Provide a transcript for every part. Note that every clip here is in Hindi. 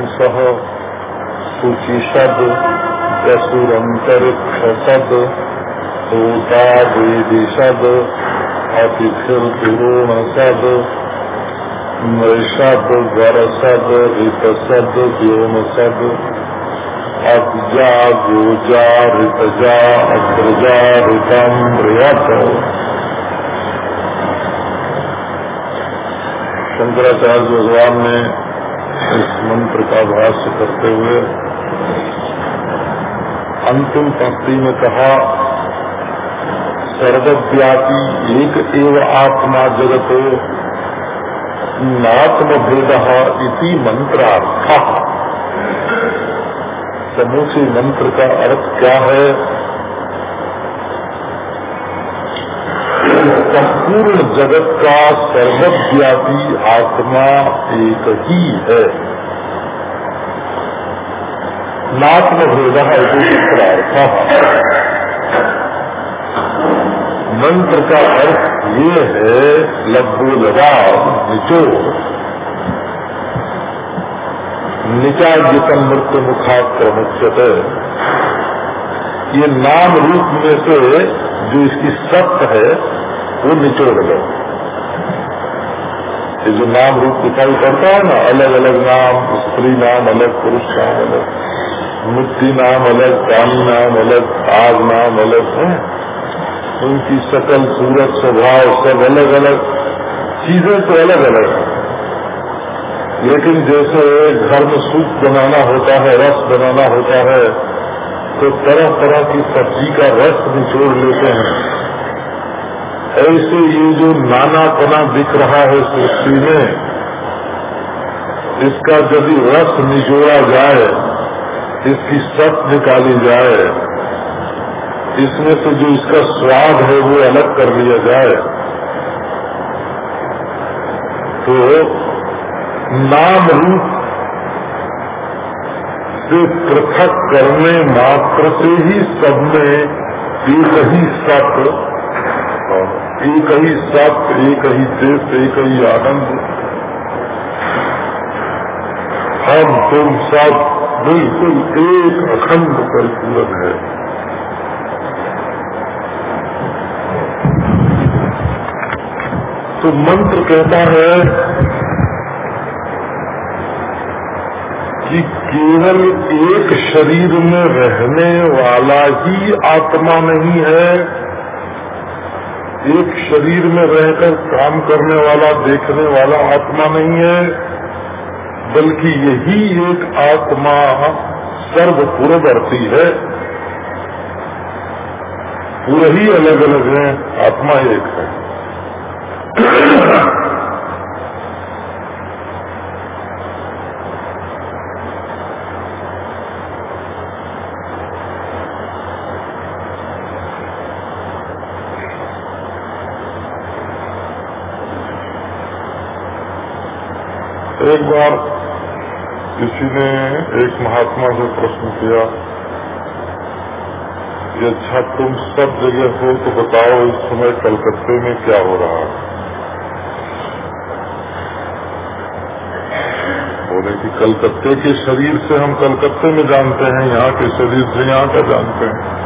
हंस शुचिषद दसुरंतरिक्षसद होता वेदिषद अतिथिर्पुरोणसद नृषद वरसद ऋतसद अब्जा गोजा ऋतजा अग्रजा ऋतम्रियत शंकराचार्य भगवान ने इस मंत्र का भाष्य करते हुए अंतिम पंक्ति में कहा, सर्वव्यापी एक एव आत्मा जगत नात्म भेद इति मंत्रार्थ। समूचे मंत्र का अर्थ क्या है? संपूर्ण जगत का सर्वव्यापी आत्मा एक ही है। नात्म भेद अर्थ मंत्र का अर्थ ये है लब्बो लगाव निचो। निचा जितम मृत्यु मुखाक्रमुच्यत ये नाम रूप में से जो इसकी सत्य है वो निचोड़ लो ये जो नाम रूप दिखाई पड़ता है ना अलग अलग नाम, स्त्री नाम अलग, पुरुष नाम अलग, मुक्ति नाम अलग, प्राणी नाम अलग, आग नाम अलग, है? उनकी सकल, सूरत, स्वभाव, सब अलग अलग चीज़ें तो अलग अलग है। लेकिन जैसे घर में सूप बनाना होता है, रस बनाना होता है तो तरह तरह की सब्ज़ी का रस निचोड़ लेते हैं। ऐसे ये जो नाना नानापना दिख रहा है सृष्टि में, इसका यदि रस निचोड़ा जाए, इसकी सत निकाली जाए, इसमें से जो इसका स्वाद है वो अलग कर लिया जाए तो नाम रूप से पृथक करने मात्र से ही सब में एक ही सत्य एक ही सत्य एक ही देश एक ही आनंद। हम तुम सब बिल्कुल एक अखंड परिपूर्ण है। तो मंत्र कहता है कि केवल एक शरीर में रहने वाला ही आत्मा नहीं है एक शरीर में रहकर काम करने वाला, देखने वाला आत्मा नहीं है, बल्कि यही एक आत्मा सर्वपुरवर्ती है। पूरे ही अलग अलग है, आत्मा एक है। एक बार किसी ने एक महात्मा से प्रश्न किया कि अच्छा तुम सब जगह हो तो बताओ इस समय कलकत्ते में क्या हो रहा है? बोले कि कलकत्ते के शरीर से हम कलकत्ते में जानते हैं, यहाँ के शरीर से यहाँ का जानते हैं।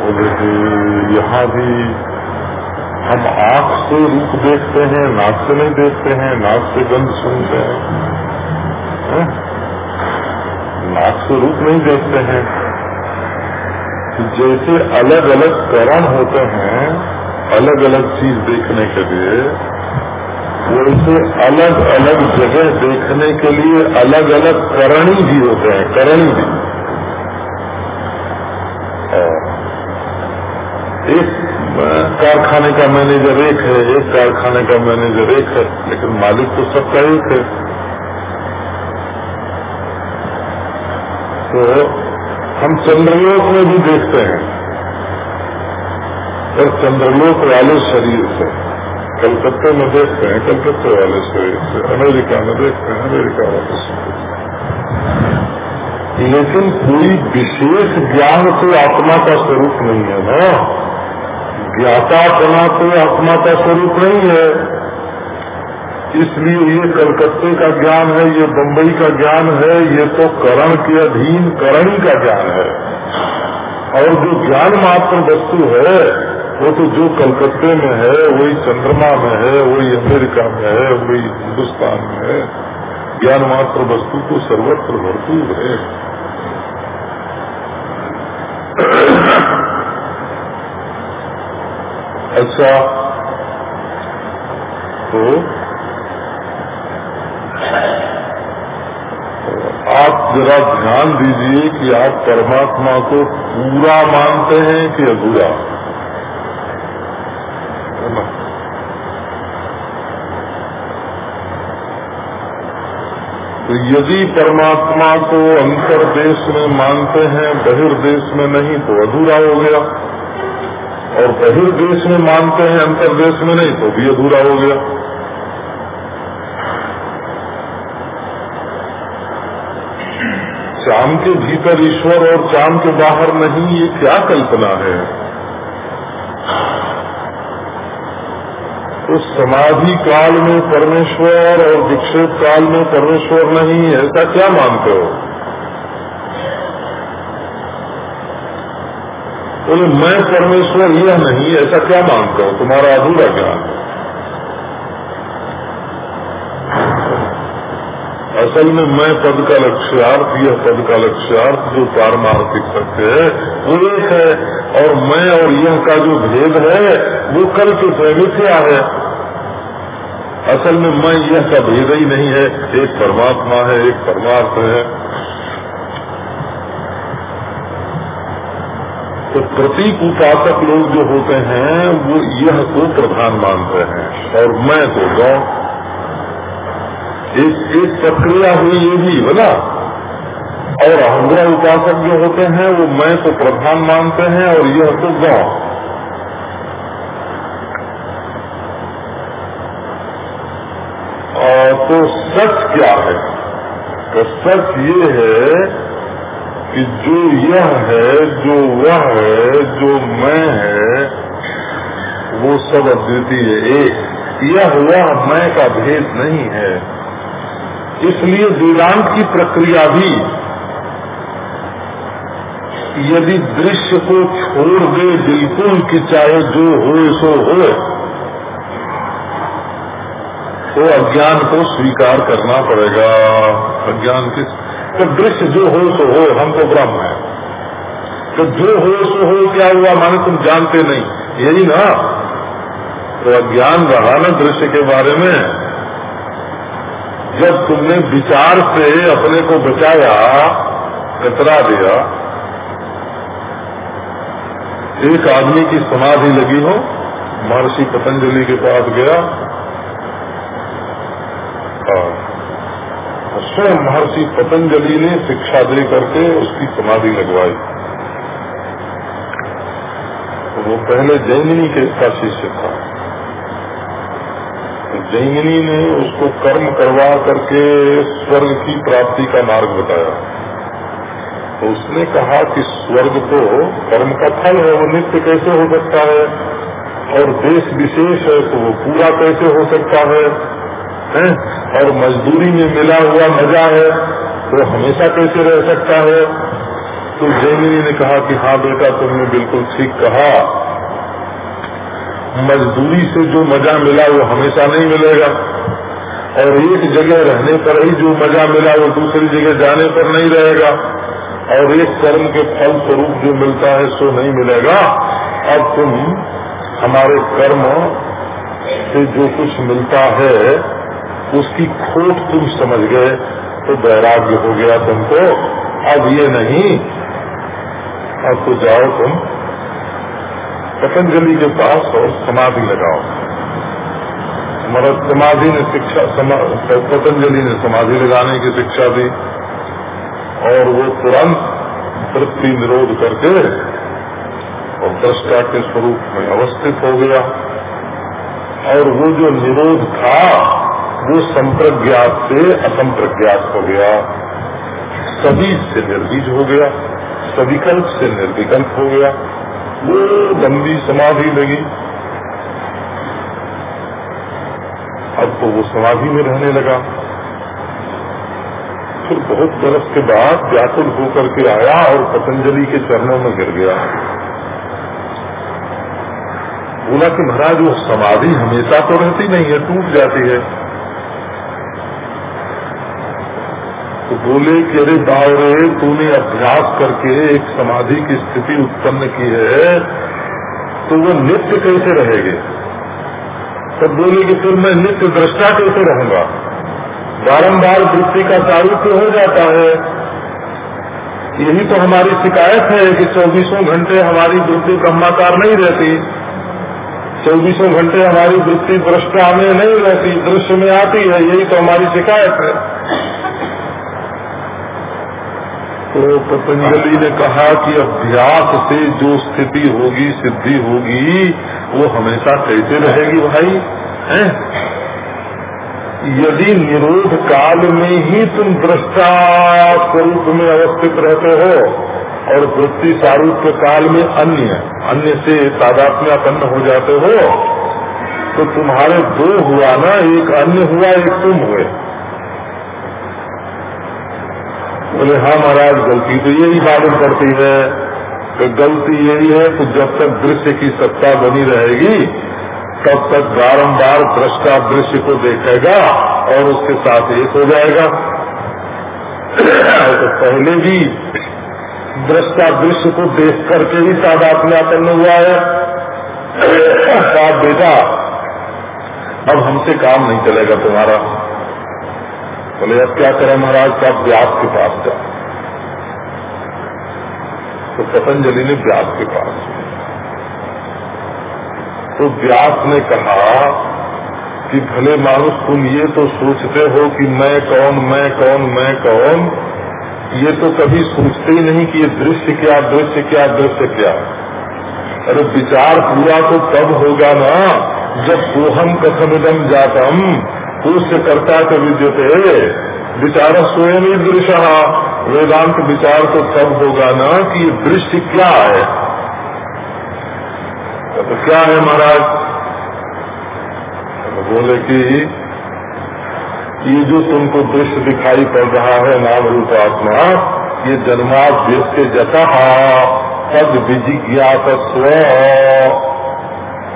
बोले कि यहाँ भी हम आँख से रूप देखते हैं नाक से नहीं देखते हैं नाक से गंध सुनते हैं। है? नाक से रूप नहीं देखते हैं। जैसे अलग अलग करण होते हैं अलग अलग चीज़ देखने के लिए, वैसे अलग अलग जगह देखने के लिए अलग अलग करणी भी होते हैं, करणी भी एक कारखाने का मैनेजर एक है, एक कारखाने का मैनेजर एक है, लेकिन मालिक तो सबका एक है। तो हम चंद्रलोक में भी देखते हैं। और चंद्रलोक वाले शरीर से, कलकत्ते में देखते हैं, कलकत्ते वाले शरीर से, अमेरिका में देखते हैं, अमेरिका वाले शरीर लेकिन कोई विशेष ज्ञान से आत्मा का स्वरूप नहीं है ना। ज्ञाता बना तो आत्मा का स्वरूप नहीं है। इसलिए ये कलकत्ते का ज्ञान है, ये बम्बई का ज्ञान है, ये तो करण के अधीन करणी का ज्ञान है। और जो ज्ञान मात्र वस्तु है, वो तो जो कलकत्ते में है, वही चंद्रमा में है, वही अमेरिका में है, वही हिंदुस्तान में है। ज्ञान मात्र वस्तु तो सर्वत्र भरपूर है। अच्छा। तो आप जरा ध्यान दीजिए कि आप परमात्मा को पूरा मानते हैं कि अधूरा? तो यदि परमात्मा को अंतर देश में मानते हैं, बहिर्देश में नहीं तो अधूरा हो गया। और बहिर्देश में मानते हैं अंतरदेश में नहीं तो भी अधूरा हो गया। चाँद के भीतर ईश्वर और चाँद के बाहर नहीं, ये क्या कल्पना है? तो समाधि काल में परमेश्वर और विक्षेप काल में परमेश्वर नहीं, ऐसा क्या मानते हो? बोले मैं परमेश्वर यह नहीं, ऐसा क्या मानते हो? तुम्हारा अधूरा ज्ञान असल में मैं पद का लक्ष्यार्थ, यह पद का लक्ष्यार्थ जो पारमार्थिक सत्य है, वो एक है। और मैं और यह का जो भेद है, वो कल के मिथ्या है। असल में मैं यह का भेद ही नहीं है। एक परमात्मा है, एक परमार्थ है। तो प्रतीक उपासक लोग जो होते हैं, वो यह को प्रधान मानते हैं। और मैं तो गौ एक एक प्रक्रिया हुई ये भी बोला और अहंग्रह उपासक जो होते हैं, वो मैं को प्रधान मानते हैं और यह तो गौ। तो सच क्या है? तो सच ये है कि जो यह है, जो वह है, जो मैं है, वो सब अद्वितीय है। एक, यह वह मैं का भेद नहीं है। इसलिए वेदांत की प्रक्रिया भी, यदि दृश्य को छोड़ दे बिल्कुल कि चाहे जो हो, सो हो तो अज्ञान को स्वीकार करना पड़ेगा। अज्ञान किस तो दृश्य जो हो, सो हो, हम तो ब्रह्म है। तो जो हो, सो हो, क्या हुआ माने तुम जानते नहीं। यही ना? तो अज्ञान रहा ना दृश्य के बारे में। जब तुमने विचार से अपने को बचाया, कतरा दिया, एक आदमी की समाधि लगी हो, महर्षि पतंजलि के पास गया स्वयं महर्षि पतंजलि ने शिक्षा दे करके उसकी समाधि लगवाई। तो वो पहले जैमिनी के का शिष्य था। जैमिनी ने उसको कर्म करवा करके स्वर्ग की प्राप्ति का मार्ग बताया। तो उसने कहा कि स्वर्ग तो कर्म का फल है, वो नित्य कैसे हो सकता है? और देश विशेष है तो वो पूरा कैसे हो सकता है? है? और मजदूरी में मिला हुआ मज़ा है तो हमेशा कैसे रह सकता है? तो जैमिनी ने कहा कि हाँ बेटा, तुमने बिल्कुल ठीक कहा। मजदूरी से जो मज़ा मिला, वो हमेशा नहीं मिलेगा। और एक जगह रहने पर ही जो मज़ा मिला, वो दूसरी जगह जाने पर नहीं रहेगा। और एक कर्म के फल स्वरूप जो मिलता है, सो नहीं मिलेगा। अब तुम हमारे कर्म से जो कुछ मिलता है उसकी खोट तुम समझ गए तो वैराग्य हो गया तुमको। अब ये नहीं, अब तो जाओ तुम पतंजलि के पास और समाधि लगाओ। मरद समाधि ने शिक्षा पतंजलि ने समाधि लगाने की शिक्षा दी, और वो तुरंत वृत्ति निरोध करके और दृष्टा के स्वरूप में अवस्थित हो गया। और वो जो निरोध था वो संप्रज्ञात से असंप्रज्ञात हो गया। सभी से निर्बीज हो गया, सविकल्प से निर्विकल्प हो गया। वो लंबी समाधि लगी। अब तो वो समाधि में रहने लगा। फिर बहुत बरस के बाद व्याकुल होकर के आया और पतंजलि के चरणों में गिर गया। बोला कि महाराज, वो समाधि हमेशा तो रहती नहीं है, टूट जाती है। बोले कि अरे बावरे, तूने अभ्यास करके एक समाधि की स्थिति उत्पन्न की है तो वो नित्य कैसे रहेगी? तब बोले कि फिर मैं नित्य दृष्टा कैसे रहूँगा? बारंबार वृत्ति का सारूप्य हो जाता है। यही तो हमारी शिकायत है कि चौबीसों घंटे हमारी वृत्ति ब्रह्माकार नहीं रहती। चौबीसों घंटे हमारी वृत्ति दृष्टा में नहीं रहती, दृश्य में आती है, यही तो हमारी शिकायत है। तो पतंजलि ने कहा कि अभ्यास से जो स्थिति होगी, सिद्धि होगी, वो हमेशा कैसे रहेगी भाई है? यदि निरोध काल में ही तुम दृष्टा स्वरूप में अवस्थित रहते हो, और वृत्ति सारूप्य काल में अन्य अन्य से तादात्म्यापन्न हो जाते हो तो तुम्हारे दो हुआ ना, एक अन्य हुआ, एक तुम हुए बोले हाँ महाराज, गलती तो यही मालूम पड़ती है कि गलती यही है कि जब तक दृश्य की सत्ता बनी रहेगी, तब तक बारंबार दृष्टा दृश्य को देखेगा और उसके साथ एक हो जाएगा। तो पहले भी दृष्टा दृश्य को देख करके ही साथ तादात्म्यापन्न हुआ है। साथ बेटा, अब हमसे काम नहीं चलेगा तुम्हारा। बोले, अब क्या करें महाराज का व्यास के पास जा तो पतंजलि ने व्यास के पास तो व्यास ने कहा कि, भले मानुष, तुम ये तो सोचते हो कि मैं कौन मैं कौन मैं कौन? ये तो कभी सोचते ही नहीं कि ये दृश्य क्या दृश्य क्या दृश्य क्या? अरे, विचार पूरा तो तब होगा ना, जब सोहम कथमिदम जातम पुरुष करता च विद्यते विचार स्वयं ही दृश्य। वेदांत विचार तो तब होगा ना कि ये दृश्य क्या है? तो क्या है महाराज? तो बोले कि ये जो तुमको दृश्य दिखाई पड़ रहा है नाम रूप आत्मा, ये जन्माद्य जता तद विजिज्ञात स्व।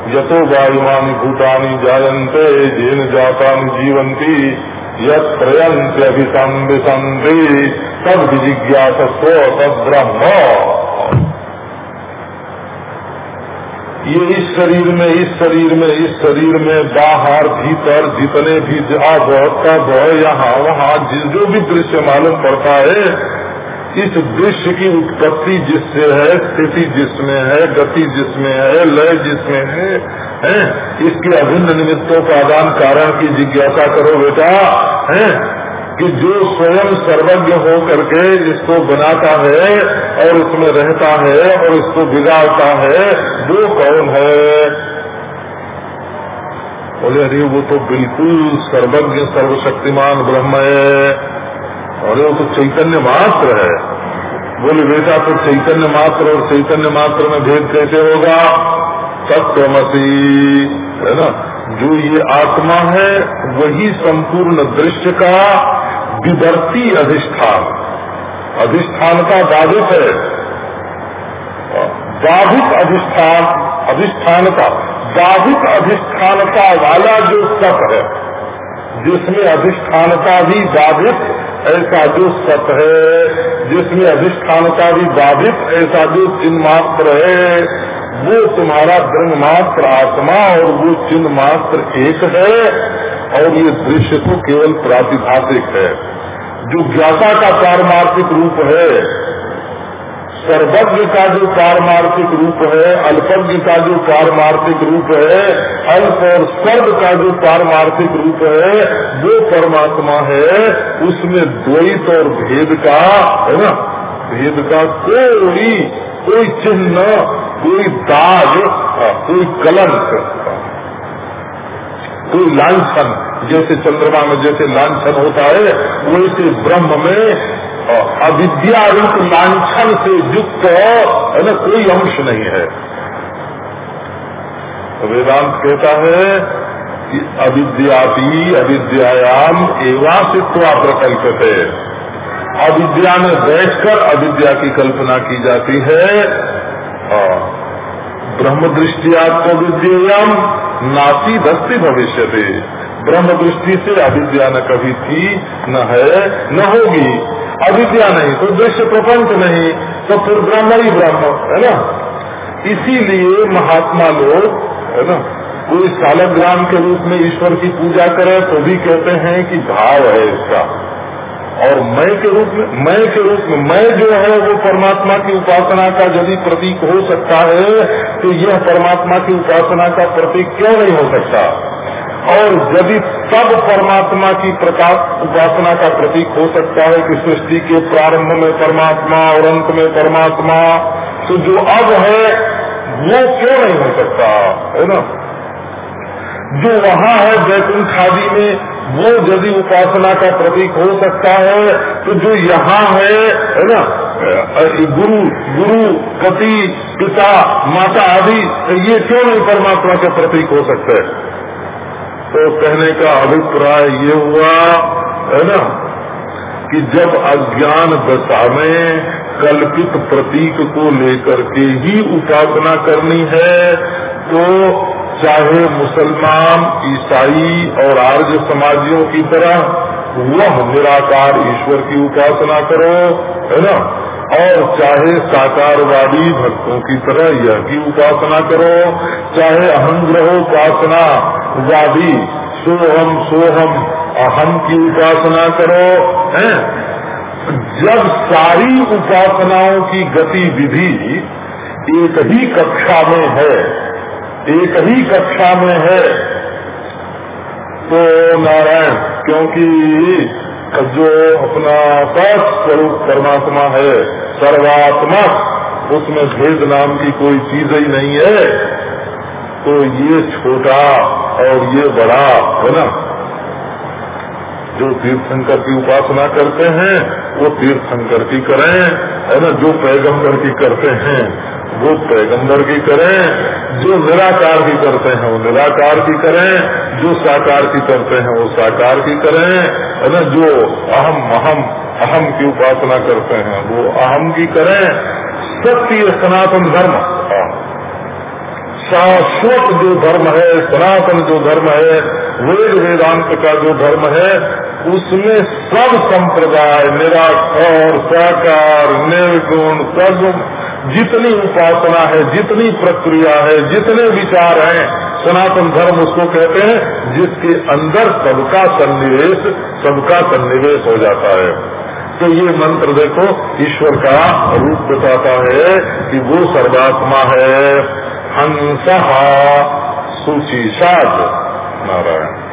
यतो वायुमानी भूतानी जायन्ते जेन जाता जीवंती यत्रयंत्यभिसंविसंधि तद विजिज्ञासस्व तद ब्रह्म। ये इस शरीर में, इस शरीर में, इस शरीर में बाहर, भीतर, जितने भी अब तब यहाँ, वहाँ जो भी दृश्य मालूम पड़ता है इस दृश्य की उत्पत्ति जिससे है स्थिति जिसमें है गति जिसमें है लय जिसमें है, है? इसके अभिन्न निमित्तों का आदान कारण की जिज्ञासा करो बेटा है? कि जो स्वयं सर्वज्ञ हो करके इसको बनाता है और उसमें रहता है और इसको बिगाड़ता है वो कौन है? बोले अरे वो तो बिल्कुल सर्वज्ञ सर्वशक्तिमान ब्रह्म है। और वो तो चैतन्य मात्र है। बोले, बेटा तो चैतन्य मात्र और चैतन्य मात्र में भेद कैसे होगा? तत्वमसी है ना? जो ये आत्मा है, वही संपूर्ण दृश्य का विवर्ती अधिष्ठान। अधिष्ठान का बाधित है। बाधित अधिष्ठान अधिष्ठान का, बाधित अधिष्ठानता वाला जो सत है, जिसमें अधिष्ठानता भी बाधित ऐसा जो सत है, जिसमें अधिष्ठान का भी बाधित, ऐसा जो चिन्ह मात्र है, वो तुम्हारा ब्रह्म मात्र आत्मा और वो चिन्ह मात्र एक है, और ये दृश्य तो केवल प्रातिभाषिक है। जो ज्ञाता का पारमार्थिक रूप है सर्वज्ञ का जो पारमार्थिक रूप है अल्पज्ञ का जो पारमार्थिक रूप है, अल्प और सर्व का जो पारमार्थिक रूप है वो परमात्मा है, उसमें द्वैत और भेद का, है ना? भेद का कोई कोई चिन्ह, कोई दाग कोई कलंक, कोई लांछन, जैसे चंद्रमा में जैसे लांछन होता है, वैसे ब्रह्म में अविद्या रूप लाछन से युक्त है ना, कोई अंश नहीं है। तो वेदांत कहता है कि अविद्यापी अविद्यायाम एवासित्वा प्रकल्पते। अविद्या में बैठकर अविद्या की कल्पना की जाती है। ब्रह्म दृष्टियात्म विद्यम नासी दस्ती भविष्य ब्रह्म दृष्टि से अविद्या न कभी थी, न है, न होगी। अविद्या नहीं तो दृश्य प्रपंच नहीं तो फिर ब्रह्म ही ब्रह्म, है ना? इसीलिए महात्मा लोग, है ना कोई सालग्राम के रूप में ईश्वर की पूजा करे तो भी कहते हैं कि भाव है इसका। और मैं के रूप में मैं के रूप में मैं जो है, वो परमात्मा की उपासना का यदि प्रतीक हो सकता है तो यह परमात्मा की उपासना का प्रतीक क्यों नहीं हो सकता? और यदि तब परमात्मा की प्रकाश उपासना का प्रतीक हो सकता है कि सृष्टि के प्रारंभ में परमात्मा और अंत में परमात्मा तो जो अब है, वो क्यों नहीं हो सकता? है ना? जो वहाँ है, बैकुंठ खादी में, वो यदि उपासना का प्रतीक हो सकता है तो जो यहाँ है है ना? गुरु गुरु, पति, पिता, माता आदि, ये क्यों नहीं परमात्मा के प्रतीक हो सकते? तो कहने का अभिप्राय ये हुआ, है ना, कि जब अज्ञान दशा में कल्पित प्रतीक को लेकर के ही उपासना करनी है तो चाहे मुसलमान, ईसाई और आर्य समाजियों की तरह वह निराकार ईश्वर की उपासना करो, है ना, और चाहे साकारवादी भक्तों की तरह यह की उपासना करो, चाहे अहम वादी सोहम सोहम, अहम की उपासना करो, है? जब सारी उपासनाओं की गतिविधि एक ही कक्षा में है, एक ही कक्षा में है तो नारायण, क्योंकि जो अपना स्वरूप परमात्मा है सर्वात्मक उसमें भेद नाम की कोई चीज़ ही नहीं है। तो ये छोटा और ये बड़ा, है ना? जो तीर्थंकर की उपासना करते हैं, वो तीर्थंकर की करें, है ना? जो पैगंबर की करते हैं, वो पैगंबर की करें, जो निराकार की करते हैं, वो निराकार की करें, जो साकार की करते हैं, वो साकार की करें, है ना? जो अहम अहम अहम की उपासना करते हैं, वो अहम की करें। सत्य सनातन धर्म। शाश्वत जो धर्म है, सनातन जो धर्म है, वेद वेदांत का जो धर्म है, उसमें सब संप्रदाय निराकार साकार, निर्गुण, सगुण, जितनी उपासना है, जितनी प्रक्रिया है, जितने विचार हैं, सनातन धर्म उसको कहते हैं, जिसके अंदर सबका सन्निवेश सबका सन्निवेश हो जाता है। तो ये मंत्र देखो, ईश्वर का रूप बताता है कि वो सर्वात्मा है। हंस सुचिशाद नारायण।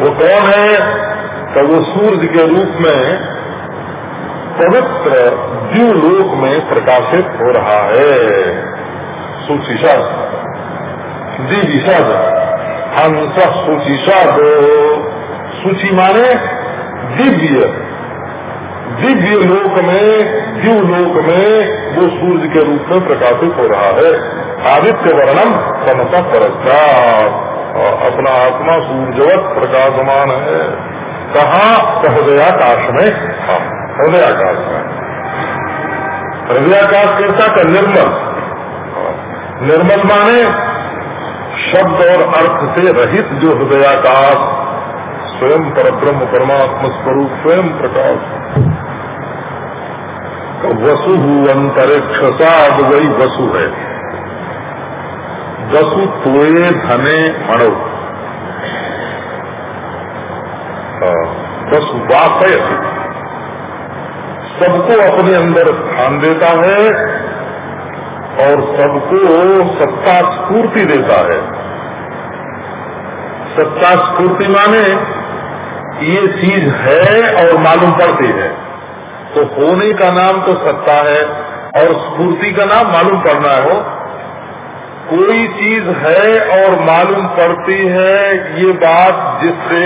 वो कौन है? तो वो सूर्य के रूप में पवित्र लोक में प्रकाशित हो रहा है। सुचिषद दिविषद हंस सुचिषद सूची माने दिव्य। दिव्य लोक में, जीव लोक में वो सूर्य के रूप में प्रकाशित हो रहा है। आदित्य वर्णम समता परस्कार। अपना आत्मा सूर्यवत प्रकाशमान है। कहा हृदयाकाश में? हृदयाकाश में। हृदयाकाश कैसा? का निर्मल। निर्मल माने शब्द और अर्थ से रहित जो हृदयाकाश, स्वयं पर ब्रह्म परमात्मा स्वरूप, स्वयं प्रकाश। वसु अंतरिक्ष साध वही वसु है। वसु तोये धने मणो। वसु वापय सबको अपने अंदर स्थान देता है और सबको सत्ता स्फूर्ति देता है। सत्ता स्फूर्ति माने ये चीज़ है और मालूम पड़ती है। तो होने का नाम तो सत्ता है और स्फूर्ति का नाम मालूम पड़ना हो कोई चीज़ है और मालूम पड़ती है, ये बात जिससे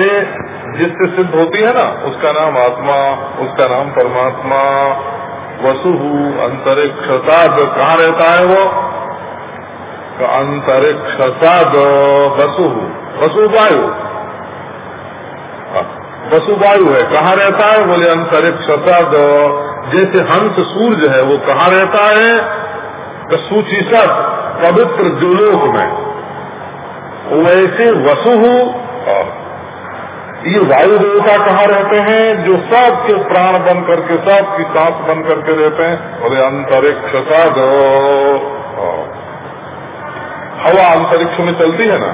जिससे सिद्ध होती है ना, उसका नाम आत्मा, उसका नाम परमात्मा वसु अंतरिक्षता जो कहाँ रहता है वो? अंतरिक्ष सद वसु वसु वायु हाँ, वसु वायु है। कहाँ रहता है? बोले अंतरिक्ष सद जैसे हंस सूर्य है वो कहाँ रहता है? सूची सत पवित्र द्विलोक में। वैसे वसु ये वायु देवता कहाँ रहते हैं? जो सबके प्राण बन करके सबकी सांस बन करके रहते हैं। बोले अंतरिक्ष सद। हवा अंतरिक्ष में चलती है ना?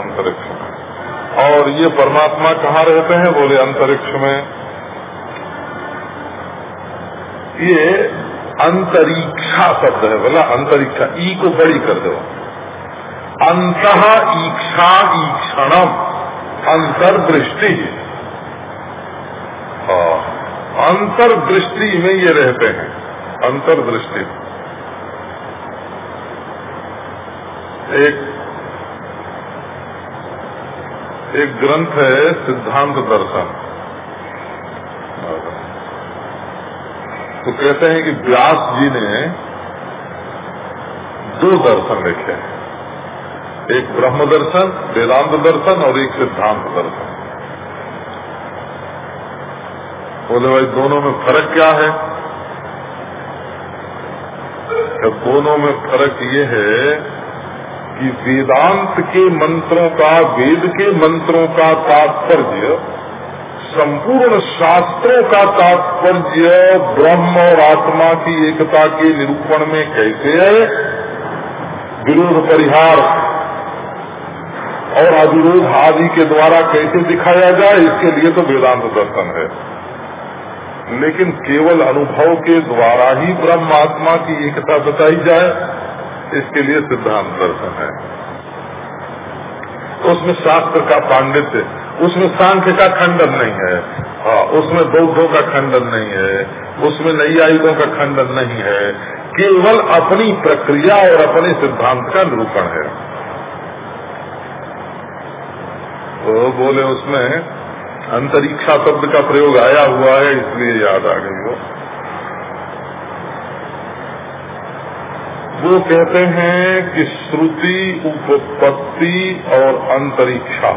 अंतरिक्ष और ये परमात्मा कहाँ रहते हैं बोले अंतरिक्ष में? ये अंतरिक्षा शब्द है बोला अंतरिक्षा ई को बड़ी कर दो। अंत ईक्षा ईक्षणम अंतर्दृष्टि। हाँ, अंतर्दृष्टि में ये रहते हैं अंतर्दृष्टि। एक एक ग्रंथ है सिद्धांत दर्शन। तो कहते हैं कि व्यास जी ने दो दर्शन लिखे हैं। एक ब्रह्म दर्शन, वेदांत दर्शन और एक सिद्धांत दर्शन। बोले, भाई, दोनों में फ़र्क क्या है? तो दोनों में फ़र्क ये है कि वेदांत के मंत्रों का, वेद के मंत्रों का तात्पर्य, संपूर्ण शास्त्रों का तात्पर्य ब्रह्म और आत्मा की एकता के निरूपण में कैसे है? विरोध परिहार और अविरोध आदि के द्वारा कैसे दिखाया जाए, इसके लिए तो वेदांत दर्शन है। लेकिन केवल अनुभव के द्वारा ही ब्रह्म आत्मा की एकता बताई जाए। इसके लिए सिद्धांत दर्शन है। उसमें शास्त्र का पांडित्य, उसमें सांख्य का खंडन नहीं है। हाँ उसमें बौद्धों का खंडन नहीं है, उसमें नई नैयायिकों का खंडन नहीं है। केवल अपनी प्रक्रिया और अपने सिद्धांत का निरूपण है। तो बोले उसमें, अंतरिक्षा शब्द का प्रयोग आया हुआ है, इसलिए याद आ गई वो। वो कहते हैं कि श्रुति, उपपत्ति और अंतरिक्षा।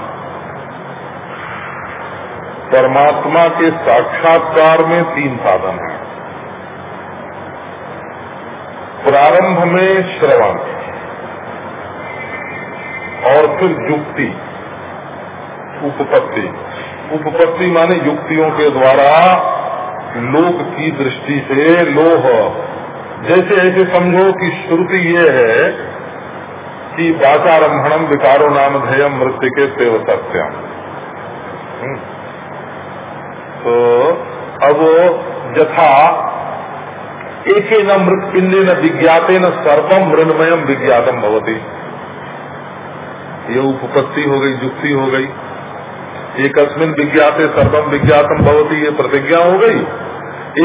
परमात्मा के साक्षात्कार में तीन साधन हैं। प्रारंभ में श्रवण और फिर युक्ति, उपपत्ति। उपपत्ति माने युक्तियों के द्वारा लोक की दृष्टि से लोह जैसे ऐसे समझो कि श्रुति ये है कि वाचारंभणम विकारो नाम ध्येयम मृत्यु के सेव सत्यम हम्म। तो अब यथा एक न मृत पिंडे न विज्ञाते न सर्वम मृणमयम विज्ञातम भवती। ये उपपत्ति हो गई, युक्ति हो गई। एक अस्मिन विज्ञाते सर्वम विज्ञातम भवती, ये प्रतिज्ञा हो गई।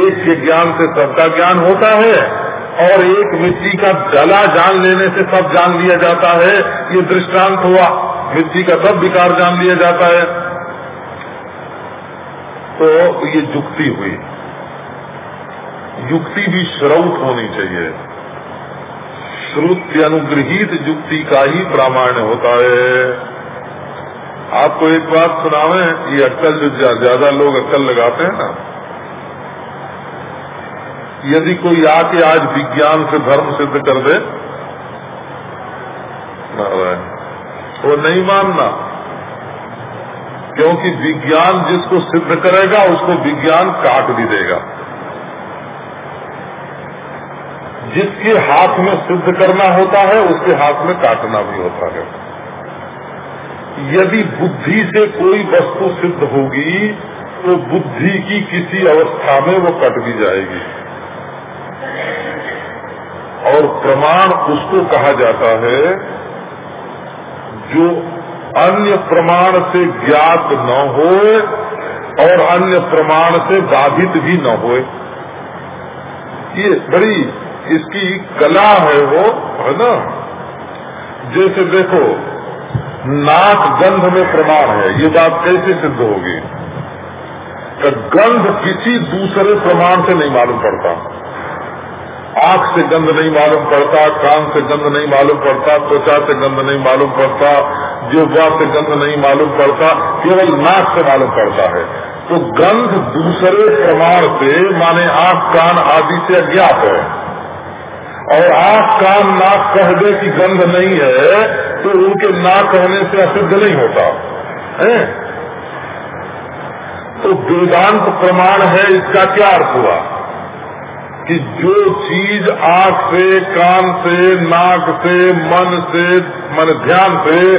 एक के ज्ञान से सबका ज्ञान होता है। और एक मिट्टी का जला जान लेने से सब जान लिया जाता है। ये दृष्टांत हुआ। मिट्टी का सब विकार जान लिया जाता है। तो ये युक्ति हुई। युक्ति भी श्रौत होनी चाहिए। श्रुति अनुग्रहित युक्ति का ही प्रामाण्य होता है। आपको एक बात सुनावे? ये अक्कल जो ज़्यादा लोग अक्कल लगाते हैं ना। यदि कोई आके आज विज्ञान से धर्म सिद्ध कर दे वो नहीं मानना। क्योंकि विज्ञान जिसको सिद्ध करेगा, उसको विज्ञान काट भी देगा। जिसके हाथ में सिद्ध करना होता है, उसके हाथ में काटना भी होता है। यदि बुद्धि से कोई वस्तु सिद्ध होगी तो बुद्धि की किसी अवस्था में वो कट भी जाएगी। और प्रमाण उसको कहा जाता है जो अन्य प्रमाण से ज्ञात न हो और अन्य प्रमाण से बाधित भी न हो। ये बड़ी इसकी कला है वो, है ना? जैसे देखो, नाक गंध में प्रमाण है, ये बात कैसे सिद्ध होगी? गंध किसी दूसरे प्रमाण से नहीं मालूम पड़ता। आँख से गंध नहीं मालूम पड़ता, कान से गंध नहीं मालूम पड़ता, त्वचा से गंध नहीं मालूम पड़ता जिह्वा से गंध नहीं मालूम पड़ता, केवल नाक से मालूम पड़ता है। तो गंध दूसरे प्रमाण से, माने आँख, कान आदि से अज्ञात है। और आँख, कान, नाक कह दे की गंध नहीं है तो उनके नाक कहने से असिद्ध नहीं होता। है? तो वेदांत प्रमाण है, इसका क्या अर्थ हुआ? कि जो चीज़ आँख से, कान से, नाक से, मन से, मन ध्यान से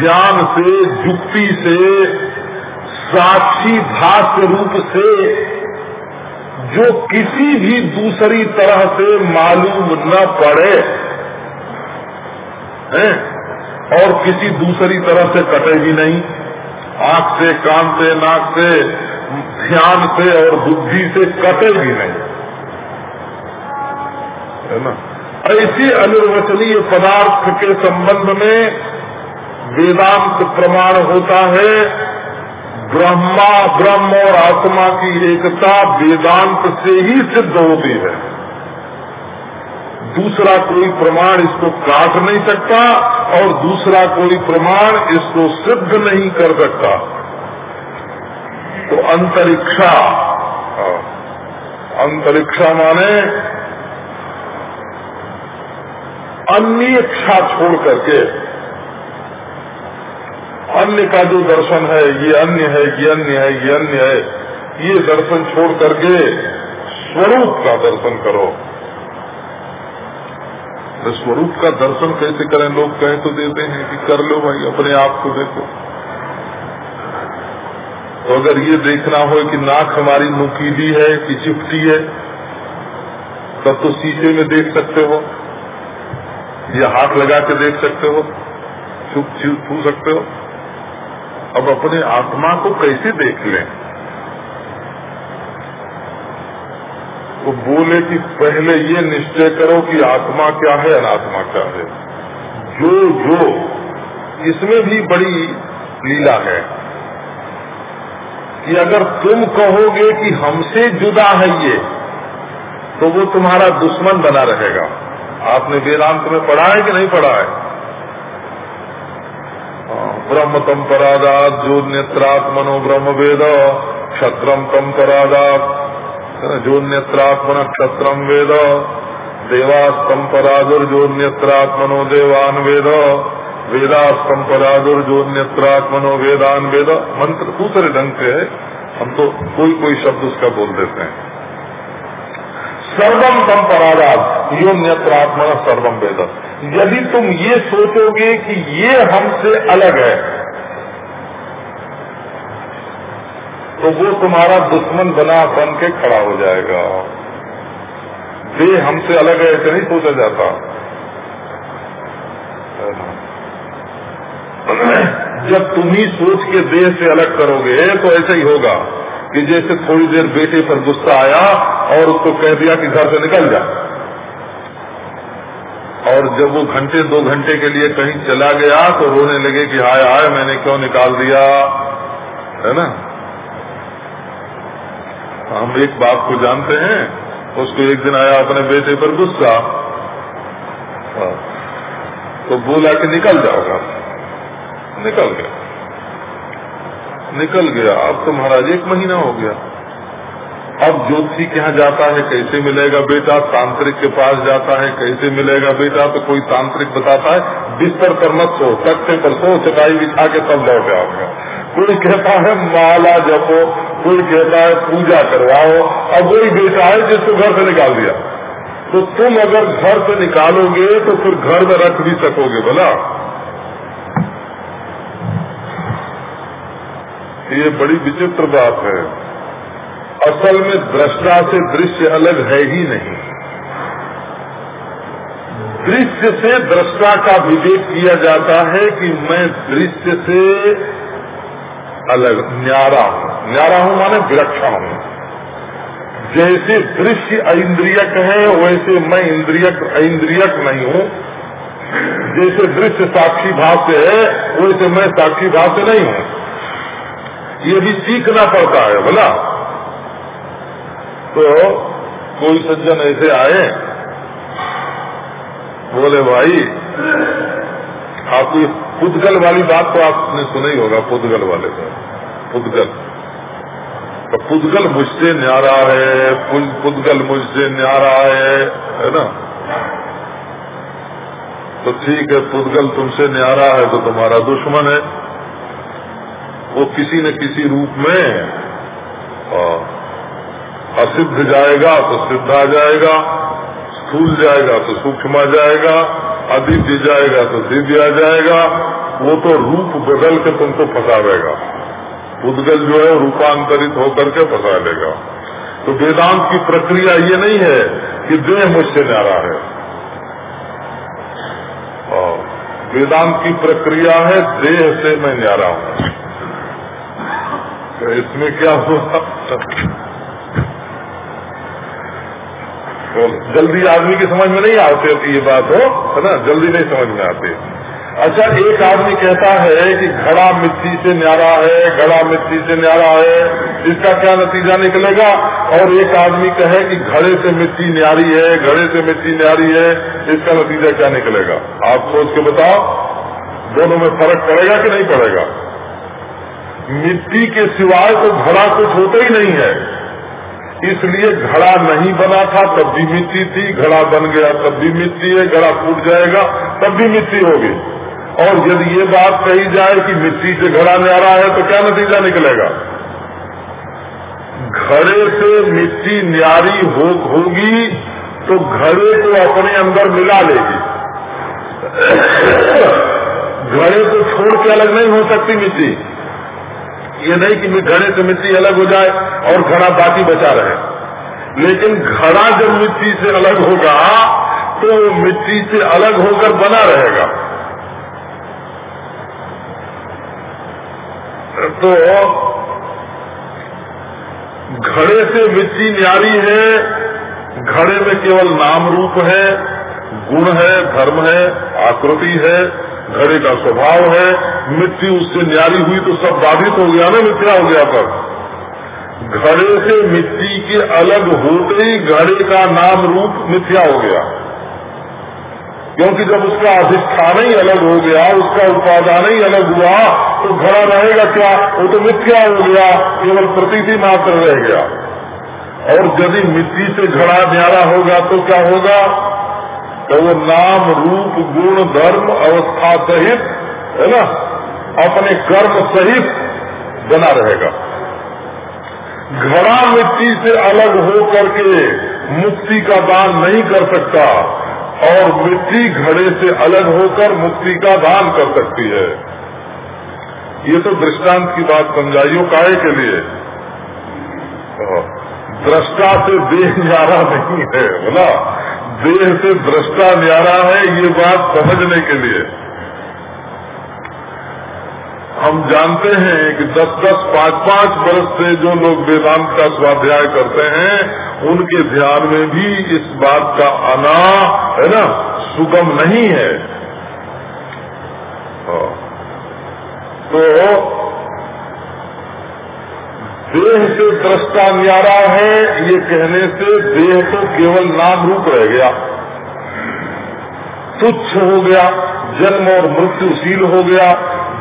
ध्यान से, युक्ति से, साक्षी भाष्य रूप से, जो किसी भी दूसरी तरह से मालूम न पड़े, है? और किसी दूसरी तरह से कटे भी नहीं। आँख से, कान से, नाक से, ध्यान से और बुद्धि से कटे भी नहीं। है ना? ऐसी अनिर्वचनीय पदार्थ के संबंध में वेदांत प्रमाण होता है ब्रह्मा ब्रह्म और आत्मा की एकता वेदांत से ही सिद्ध होती है। दूसरा कोई प्रमाण इसको काट नहीं सकता और दूसरा कोई प्रमाण इसको सिद्ध नहीं कर सकता। तो अंतरिक्षा हाँ, अंतरिक्षा माने अन्य इच्छा छोड़ करके। अन्य का जो दर्शन है, ये अन्य है, ये अन्य है, ये अन्य है, ये दर्शन छोड़ करके स्वरूप का दर्शन करो। तो स्वरूप का दर्शन कैसे करें? लोग कह तो देते हैं कि कर लो भाई, अपने आप को देखो। तो अगर ये देखना हो कि नाक हमारी नुकीली है, कि चिपटी है, तब तो शीशे में देख सकते हो। या हाथ लगा के देख सकते हो, छू सकते हो। अब अपने आत्मा को कैसे देख लें? वो बोले कि पहले ये निश्चय करो कि आत्मा क्या है, अनात्मा क्या है। जो जो, इसमें भी बड़ी लीला है कि अगर तुम कहोगे कि हमसे जुदा है ये तो वो तुम्हारा दुश्मन बना रहेगा। आपने वेदांत में पढ़ा है कि नहीं पढ़ा है? ब्रह्म तम परादात जो नेत्रात्मनो ब्रह्म वेद क्षत्रम तम परादात जो नेत्रात्मन क्षत्रम वेद देवास्तम परादुर जो नेत्रात्मनो देवान वेद वेदास्तम परादुर जो नेत्रात्मनो वेदान वेद। मंत्र दूसरे ढंग से है। हम तो कोई कोई शब्द उसका बोल देते हैं। सर्वम तम परागात यो न्यत्रात्मा सर्वम वेद। यदि तुम ये सोचोगे कि ये हमसे अलग है तो वो तुम्हारा दुश्मन बना बन के खड़ा हो जाएगा। देह हमसे अलग है, ऐसे नहीं सोचा जाता। जब तुम ही सोच के देह से अलग करोगे तो ऐसा ही होगा। कि जैसे थोड़ी देर बेटे पर गुस्सा आया और उसको कह दिया कि घर से निकल जा। और जब वो घंटे, दो घंटे के लिए कहीं चला गया तो रोने लगे कि हाय हाय, मैंने क्यों निकाल दिया? है ना? हम एक बात को जानते हैं, उसको एक दिन आया अपने बेटे पर गुस्सा। हाँ। तो बोला कि निकल जाओगा निकल गया। निकल गया। अब तो महाराज, एक महीना हो गया। अब ज्योतिषी के यहाँ जाता है, कैसे मिलेगा बेटा? तांत्रिक के पास जाता है, कैसे मिलेगा बेटा? तो कोई तांत्रिक बताता है, बिस्तर पर मत सो, तख्ते पर सो, चटाई बिछा के तब लौट जाओगे कोई कहता है, माला जपो, कोई कहता है, पूजा करवाओ। अब वही बेटा है जिसको घर से निकाल दिया। तो तुम अगर घर से निकालोगे तो फिर घर में रख भी सकोगे, बोला। ये बड़ी विचित्र बात है। असल में दृष्टा से दृश्य अलग है ही नहीं। दृश्य से दृष्टा का विवेक किया जाता है कि मैं दृश्य से अलग, न्यारा हूँ। न्यारा हूँ माने विलक्षण हूँ। जैसे दृश्य इंद्रियक है, वैसे मैं इंद्रियक इंद्रियक नहीं हूँ। जैसे दृश्य साक्षी भाव से है, वैसे मैं साक्षी भाव से नहीं हूँ। ये भी सीखना पड़ता है, बोला। तो कोई सज्जन ऐसे आए, बोले, भाई, आपकी पुद्गल वाली बात तो आपने सुना ही होगा, पुद्गल वाले से, पुद्गल। तो पुद्गल मुझसे न्यारा है पुद्गल मुझसे न्यारा है है ना? तो ठीक है, पुद्गल तुमसे न्यारा है तो तुम्हारा दुश्मन है। वो किसी न किसी रूप में असिद्ध जाएगा तो सिद्ध आ जाएगा, स्थूल जाएगा तो सूक्ष्म आ जाएगा अदिव्य जाएगा तो दिव्य आ जाएगा, वो तो रूप बदल के तुमको फंसा देगा। उदगल जो है रूपांतरित होकर के फंसा लेगा तो वेदांत की प्रक्रिया ये नहीं है कि देह मुझसे न्यारा है। वेदांत की प्रक्रिया है, देह से मैं न्यारा हूँ। तो इसमें क्या हुआ तो जल्दी आदमी की समझ में नहीं आते ये बात हो, है ना? जल्दी नहीं समझ में आती। अच्छा एक आदमी कहता है कि घड़ा मिट्टी से न्यारा है, घड़ा मिट्टी से न्यारा है, इसका क्या नतीजा निकलेगा? और एक आदमी कहे कि घड़े से मिट्टी न्यारी है, घड़े से मिट्टी न्यारी है, इसका नतीजा क्या निकलेगा? आप सोच के बताओ, दोनों में फ़र्क पड़ेगा कि नहीं पड़ेगा? मिट्टी के सिवाय तो घड़ा कुछ होता ही नहीं है। इसलिए घड़ा नहीं बना था तब भी मिट्टी थी घड़ा बन गया तब भी मिट्टी है घड़ा फूट जाएगा तब भी मिट्टी होगी। और यदि ये बात कही जाए कि मिट्टी से घड़ा न्यारा है तो क्या नतीजा निकलेगा? घड़े से मिट्टी न्यारी हो, होगी तो घड़े को अपने अंदर मिला लेगी। घड़े को छोड़ के अलग नहीं हो सकती मिट्टी। ये नहीं कि घड़े से मिट्टी अलग हो जाए और घड़ा बाकी बचा रहे। लेकिन घड़ा जब मिट्टी से अलग होगा तो मिट्टी से अलग होकर बना रहेगा। तो घड़े से मिट्टी न्यारी है, घड़े में केवल नाम रूप है, गुण है, धर्म है, आकृति है घड़े का स्वभाव है, मिट्टी उससे न्यारी हुई तो सब बाधित हो गया ना मिथ्या हो गया पर घड़े से मिट्टी के अलग होते ही घड़े का नाम रूप मिथ्या हो गया। क्योंकि जब उसका अधिष्ठान ही अलग हो गया, उसका उपादान ही अलग हुआ तो घड़ा रहेगा क्या? वो तो मिथ्या हो गया, केवल प्रतीति मात्र रह गया। और यदि मिट्टी से घड़ा न्यारा होगा तो क्या होगा? तो वो नाम रूप गुण धर्म अवस्था सहित, है ना? अपने कर्म सहित बना रहेगा। घड़ा मिट्टी से अलग हो करके मुक्ति का दान नहीं कर सकता, और मिट्टी घड़े से अलग होकर मुक्ति का दान कर सकती है। ये तो दृष्टांत की बात समझाइयो काहे के लिए? दृष्टा से देह न्यारा नहीं है बोला देह से दृष्टा न्यारा है, ये बात समझने के लिए हम जानते हैं कि दस दस पाँच पाँच वर्ष से जो लोग वेदांत का स्वाध्याय करते हैं, उनके ध्यान में भी इस बात का आना, है ना, सुगम नहीं है हाँ। तो देह से दृष्टा न्यारा है, ये कहने से देह तो केवल नाम रूप रह गया। तुच्छ हो गया, जन्म और मृत्युशील हो गया,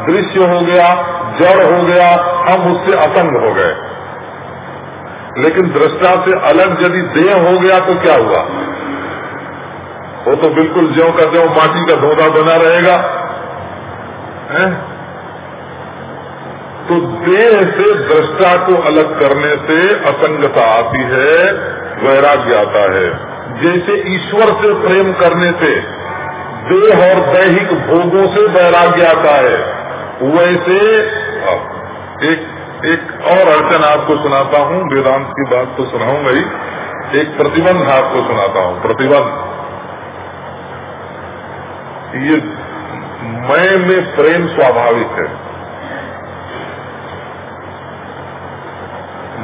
दृश्य हो गया, जड़ हो गया, हम उससे असंग हो गए। लेकिन दृष्टा से अलग यदि देह हो गया तो क्या हुआ? वो तो बिल्कुल ज्यो का ज्यो माटी का धोधा बना रहेगा। है? तो देह से दृष्टा को अलग करने से असंगता आती है, वैराग्य आता है। जैसे ईश्वर से प्रेम करने से, देह और दैहिक भोगों से वैराग्य आता है। वैसे एक एक और अड़चन आपको सुनाता हूँ, वेदांत की बात तो सुनाऊँगा ही। एक प्रतिबंध आपको सुनाता हूँ, प्रतिबंध। ये मैं में प्रेम स्वाभाविक है।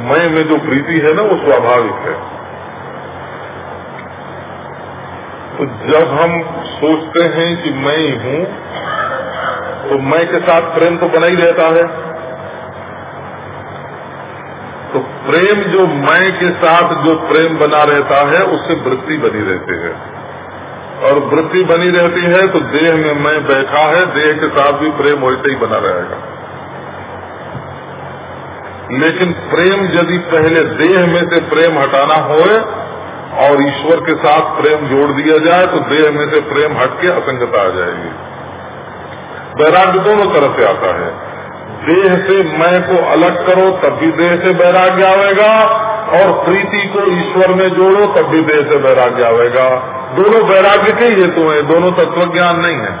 मैं में जो प्रीति है ना, वो स्वाभाविक है। तो जब हम सोचते हैं कि मैं ही हूँ तो मैं के साथ प्रेम तो बना ही रहता है। तो प्रेम जो मैं के साथ जो प्रेम बना रहता है, उससे वृत्ति बनी रहती है। और वृत्ति बनी रहती है तो देह में मैं बैठा है, देह के साथ भी प्रेम वैसे ही बना रहेगा। लेकिन प्रेम यदि पहले देह में से प्रेम हटाना होए और ईश्वर के साथ प्रेम जोड़ दिया जाए तो देह में से प्रेम हट के असंगता आ जाएगी। वैराग्य दोनों तरह से आता है। देह से मैं को अलग करो, तब भी देह से वैराग्य आवेगा और प्रीति को ईश्वर में जोड़ो, तब भी देह से वैराग्य आवेगा दोनों वैराग्य के ही हेतु है, दोनों तत्व ज्ञान नहीं है।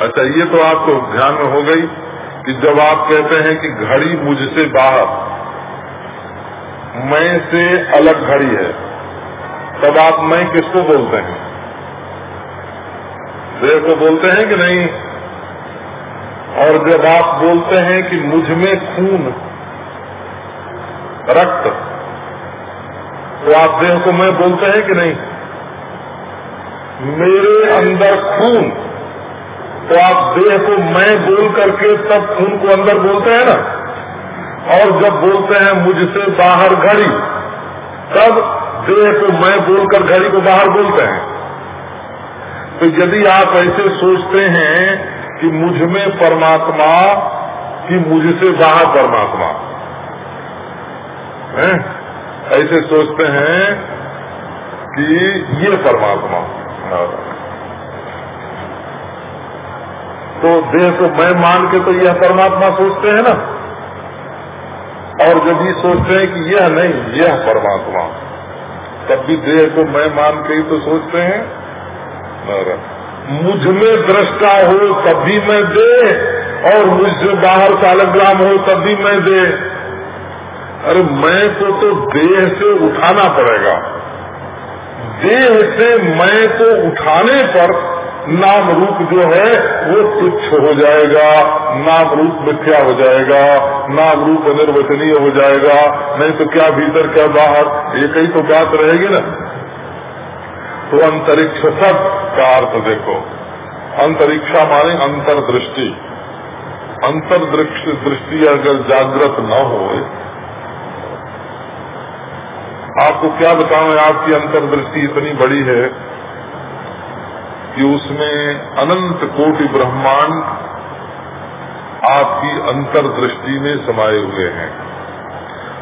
अच्छा ये तो आपको ध्यान में हो गई। कि जब आप कहते हैं कि घड़ी मुझसे बाहर, मैं से अलग घड़ी है, तब आप मैं किसको बोलते हैं? देह को बोलते हैं कि नहीं? और जब आप बोलते हैं कि मुझमें खून, रक्त तो आप देह को मैं बोलते हैं कि नहीं? मेरे अंदर खून। तो आप देह को मैं बोल करके तब खून को अंदर बोलते हैं ना। और जब बोलते हैं, मुझसे बाहर घड़ी, तब देह को मैं बोलकर घड़ी को बाहर बोलते हैं। तो यदि आप ऐसे सोचते हैं कि मुझमें परमात्मा, कि मुझसे बाहर परमात्मा, है? ऐसे सोचते हैं कि ये परमात्मा। तो देह को मैं मान के तो यह परमात्मा सोचते हैं ना। और जब ये सोचते हैं कि यह नहीं, यह परमात्मा। तब भी देह को मैं मान के ही तो सोचते हैं। मुझमें दृष्टा हो, तब भी मैं दे और मुझसे बाहर सालग्राम हो, तब भी मैं दे अरे, मैं को तो देह से उठाना पड़ेगा। देह से मैं को उठाने पर नाम रूप जो है, वो तुच्छ हो जाएगा, नाम रूप मिथ्या हो जाएगा, नाम रूप अनिर्वचनीय हो जाएगा, नहीं तो क्या भीतर, क्या बाहर, ये ही तो बात रहेगी ना। तो अंतरिक्ष सब का अर्थ देखो। अंतरिक्षा माने अंतर्दृष्टि। अंतर्दृष्टि, दृष्टि अगर जागृत न हो, आपको क्या बताऊँ, आपकी अंतर्दृष्टि इतनी बड़ी है कि उसमें अनंत कोटि ब्रह्मांड आपकी अंतर्दृष्टि में समाये हुए हैं।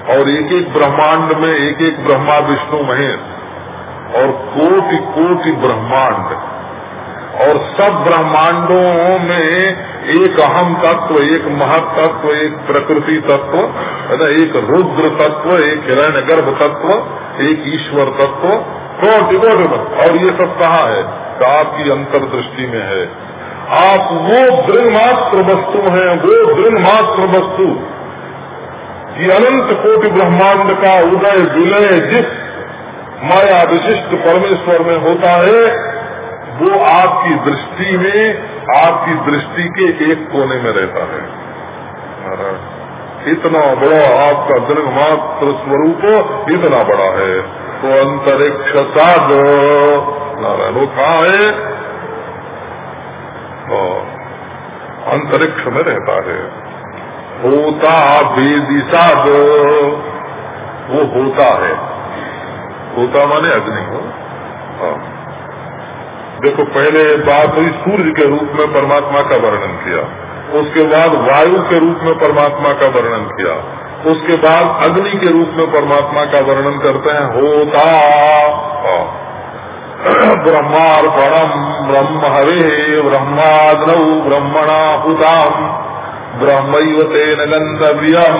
और एक एक ब्रह्मांड में एक एक ब्रह्मा, विष्णु, महेश और कोटि कोटि ब्रह्मांड। और सब ब्रह्मांडों में एक अहम तत्व, एक महत तत्व, एक प्रकृति तत्व, है ना, एक रुद्र तत्व, एक हिरण्य गर्भ तत्व, एक ईश्वर तत्व कोटि कोटि और ये सब कहाँ है? तो आपकी अंतर्दृष्टि में है। आप वो दृढ़ मात्र वस्तु हैं, वो दृढ़ मात्र वस्तु। कि अनंत कोटि ब्रह्मांड का उदय विलय जिस माया विशिष्ट परमेश्वर में होता है, वो आपकी दृष्टि में, आपकी दृष्टि के एक कोने में रहता है। इतना बड़ा आपका दृढ़ मात्र स्वरूप इतना बड़ा है। तो अंतरिक्ष साध नारायण वो कहा है। अंतरिक्ष में रहता है। होता बेदिशा वो होता है। होता माने अग्नि हो। हाँ। देखो, पहले बात हुई सूर्य के रूप में परमात्मा का वर्णन किया। उसके बाद वायु के रूप में परमात्मा का वर्णन किया। उसके बाद अग्नि के रूप में परमात्मा का वर्णन करते हैं। होता। हाँ। ब्रह्मार्पणम ब्रह्म हरे ब्रह्माग्नौ ब्रह्मणा हुताम ब्रह्म तेन गंतव्यम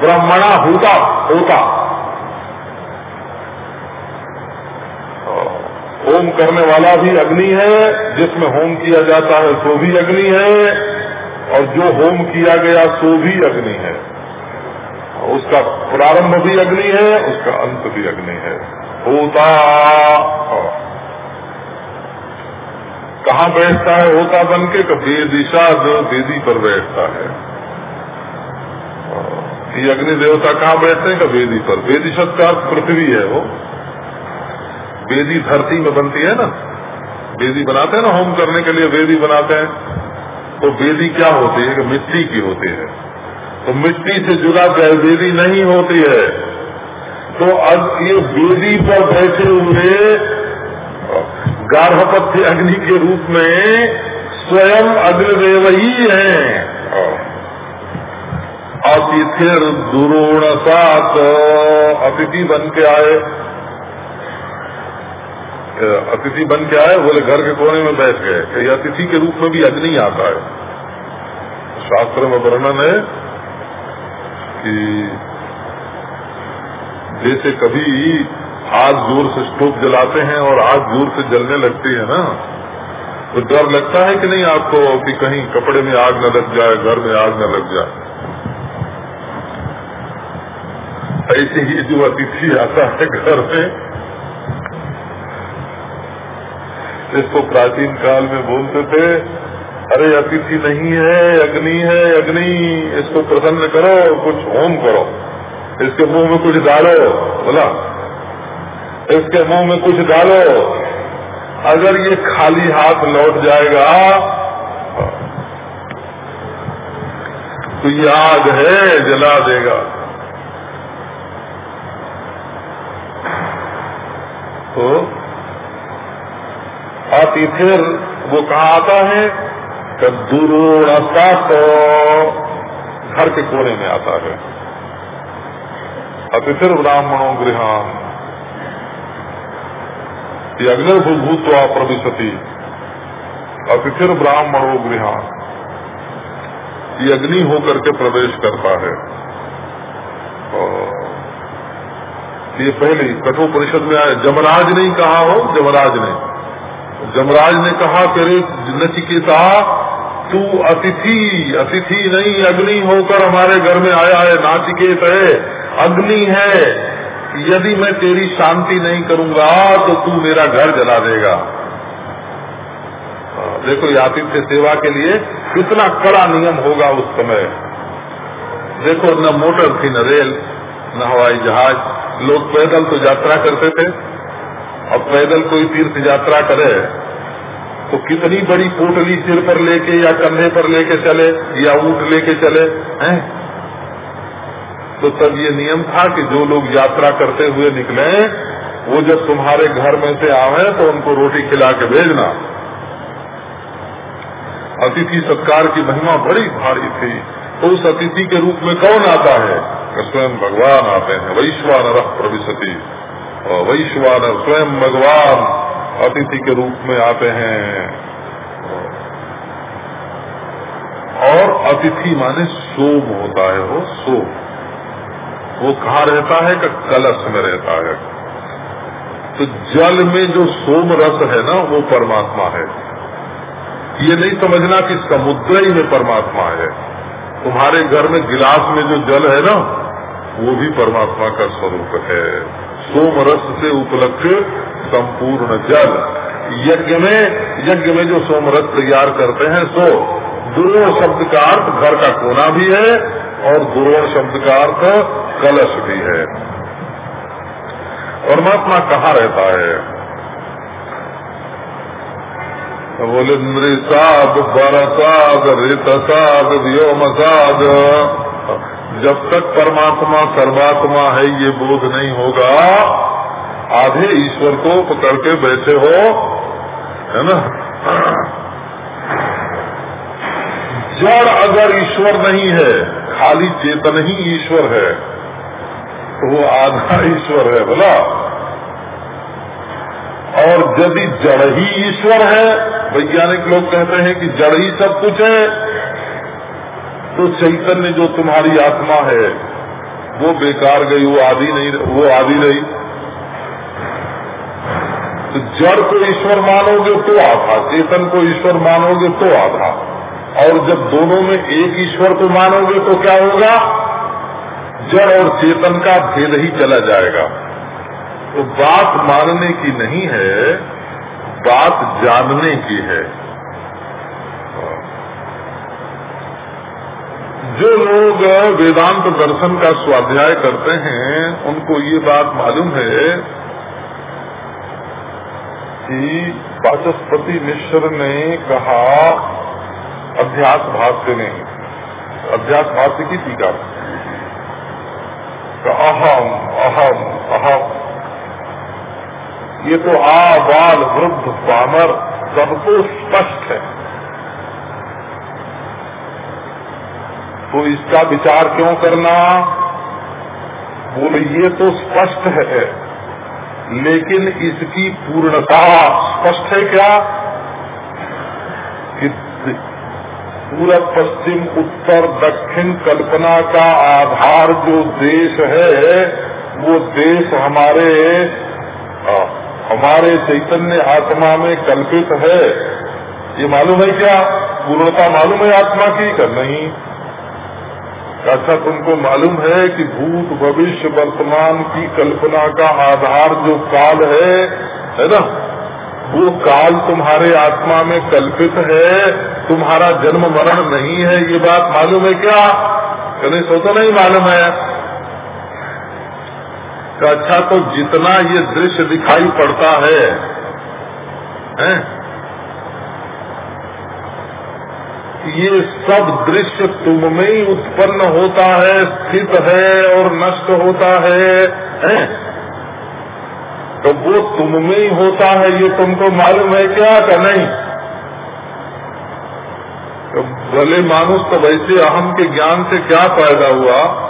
ब्रह्मणा हुता, होता। होम करने वाला भी अग्नि है, जिसमें होम किया जाता है सो भी अग्नि है, और जो होम किया गया सो भी अग्नि है। उसका प्रारंभ भी अग्नि है, उसका अंत भी अग्नि है। होता। कहाँ बैठता है होता बन के बेदिशा जो बेदी पर बैठता है। ये अग्नि देवता कहाँ बैठते हैं? बेदी पर। बेदी शब्द का पृथ्वी है वो। बेदी धरती में बनती है ना। बेदी बनाते हैं ना, होम करने के लिए वेदी बनाते हैं। तो वेदी क्या होती है? कि मिट्टी की होती है। तो मिट्टी से जुड़ा वेदी नहीं होती है। तो अब ये वेदी पर बैठे हुए गार्भपत्य अग्नि के रूप में स्वयं अग्निदेव ही। है अतिथिर दुरोण सात अतिथि बन के आए। अतिथि बन के आए, बोले घर के कोने में बैठ गए। ये अतिथि के रूप में भी अग्नि आता है। शास्त्र में वर्णन है कि जैसे कभी आग ज़ोर से स्टोव जलाते हैं और आग ज़ोर से जलने लगती है ना तो डर लगता है कि नहीं आपको कि कहीं कपड़े में आग न लग जाए, घर में आग न लग जाए? ऐसे ही जो अतिथि आता है घर में इसको प्राचीन काल में बोलते थे, अरे, अतिथि नहीं है, अग्नि है, अग्नि, इसको प्रसन्न करो, कुछ होम करो। इसके मुँह में कुछ डालो, बोला, इसके मुँह में कुछ डालो। अगर ये खाली हाथ लौट जाएगा तो ये आग है, जला देगा। तो अतिथिर वो कहा आता है? कि दुरूणता तो घर के कोने में आता है। अतिथिर ब्राह्मणों गृहान। ये अग्निर्भूतवा प्रविशति। अतिथिर ब्राह्मणों गृहान। ये अग्नि होकर के प्रवेश करता है। ये पहले कठोपनिषद में आया, जमराज नहीं कहा हो, जमराज ने। जमराज ने कहा करे नचिकेता तू अतिथि अतिथि नहीं, अग्नि होकर हमारे घर में आया है, नाचिकेत है। अग्नि है, यदि मैं तेरी शांति नहीं करूँगा तो तू मेरा घर जला देगा। देखो ये आतिथ्य सेवा के लिए कितना कड़ा नियम होगा उस समय। देखो, न मोटर थी, न रेल, न हवाई जहाज़। लोग पैदल तो यात्रा करते थे। अब पैदल कोई तीर्थ यात्रा करे तो कितनी बड़ी पोटली सिर पर लेके या कंधे पर लेके चले, या ऊँट लेके चले, हैं? तो तब ये नियम था कि जो लोग यात्रा करते हुए निकले, वो जब तुम्हारे घर में से आवे तो उनको रोटी खिला के भेजना। अतिथि सत्कार की महिमा बड़ी भारी थी। तो उस अतिथि के रूप में कौन आता है? स्वयं भगवान आते हैं। वैश्वान रख प्रविशति। वैश्वानर स्वयं भगवान अतिथि के रूप में आते हैं। और अतिथि माने सोम होता है वो, सोम। वो कहा रहता है कि कलश में रहता है? तो जल में जो सोम रस है ना, वो परमात्मा है। ये नहीं समझना कि समुद्र ही में परमात्मा है। तुम्हारे घर में गिलास में जो जल है ना, वो भी परमात्मा का स्वरूप है। सोम रस से उपलब्ध संपूर्ण जल। यज्ञ में यज्ञ में जो सोम रस तैयार करते हैं, सो दुरोण शब्द का अर्थ घर का कोना भी है और दुरोण शब्द का अर्थ कलश भी है। परमात्मा कहाँ रहता है? बोले, नृसाद, बरसाद रितसाद व्योमसाद। जब तक परमात्मा सर्वात्मा है, ये बोध नहीं होगा। आधे ईश्वर को पकड़ के बैठे हो, है ना? जड़ अगर ईश्वर नहीं है खाली चेतन ही ईश्वर है। तो वो आधा ईश्वर है, बोला। और यदि जड़ ही ईश्वर है, वैज्ञानिक लोग कहते हैं कि जड़ ही सब कुछ है तो चैतन्य जो तुम्हारी आत्मा है, वो बेकार गई, वो आदि नहीं, वो आदि रही तो जड़ को ईश्वर मानोगे तो आधा, चेतन को ईश्वर मानोगे तो आधा। और जब दोनों में एक ईश्वर को मानोगे तो क्या होगा? जड़ और चेतन का भेद ही चला जाएगा। तो बात मानने की नहीं है, बात जानने की है। जो लोग वेदांत दर्शन का स्वाध्याय करते हैं, उनको ये बात मालूम है कि वाचस्पति मिश्र ने कहा अध्यास भाष्य ने अध्यास भाष्य की टीका। तो अहम अहम अहम। ये तो आ, बाल, वृद्ध पामर सबको स्पष्ट है। तो इसका विचार क्यों करना? बोले, ये तो स्पष्ट है। लेकिन इसकी पूर्णता स्पष्ट है क्या कि पूरब, पश्चिम, उत्तर, दक्षिण कल्पना का आधार जो देश है, वो देश हमारे हमारे चैतन्य आत्मा में कल्पित है। ये मालूम है क्या? पूर्णता मालूम है आत्मा की कर नहीं? अच्छा तुमको मालूम है कि भूत भविष्य वर्तमान की कल्पना का आधार जो काल है है ना? वो काल तुम्हारे आत्मा में कल्पित है। तुम्हारा जन्म मरण नहीं है ये बात मालूम है क्या कहीं सो तो नहीं मालूम है तो अच्छा तो जितना ये दृश्य दिखाई पड़ता है, है? ये सब दृश्य तुम में ही उत्पन्न होता है स्थित है और नष्ट होता है, है? तो वो तुम में ही होता है ये तुमको मालूम है क्या का नहीं तो भले मानुष तो वैसे अहम के ज्ञान से क्या फ़ायदा हुआ?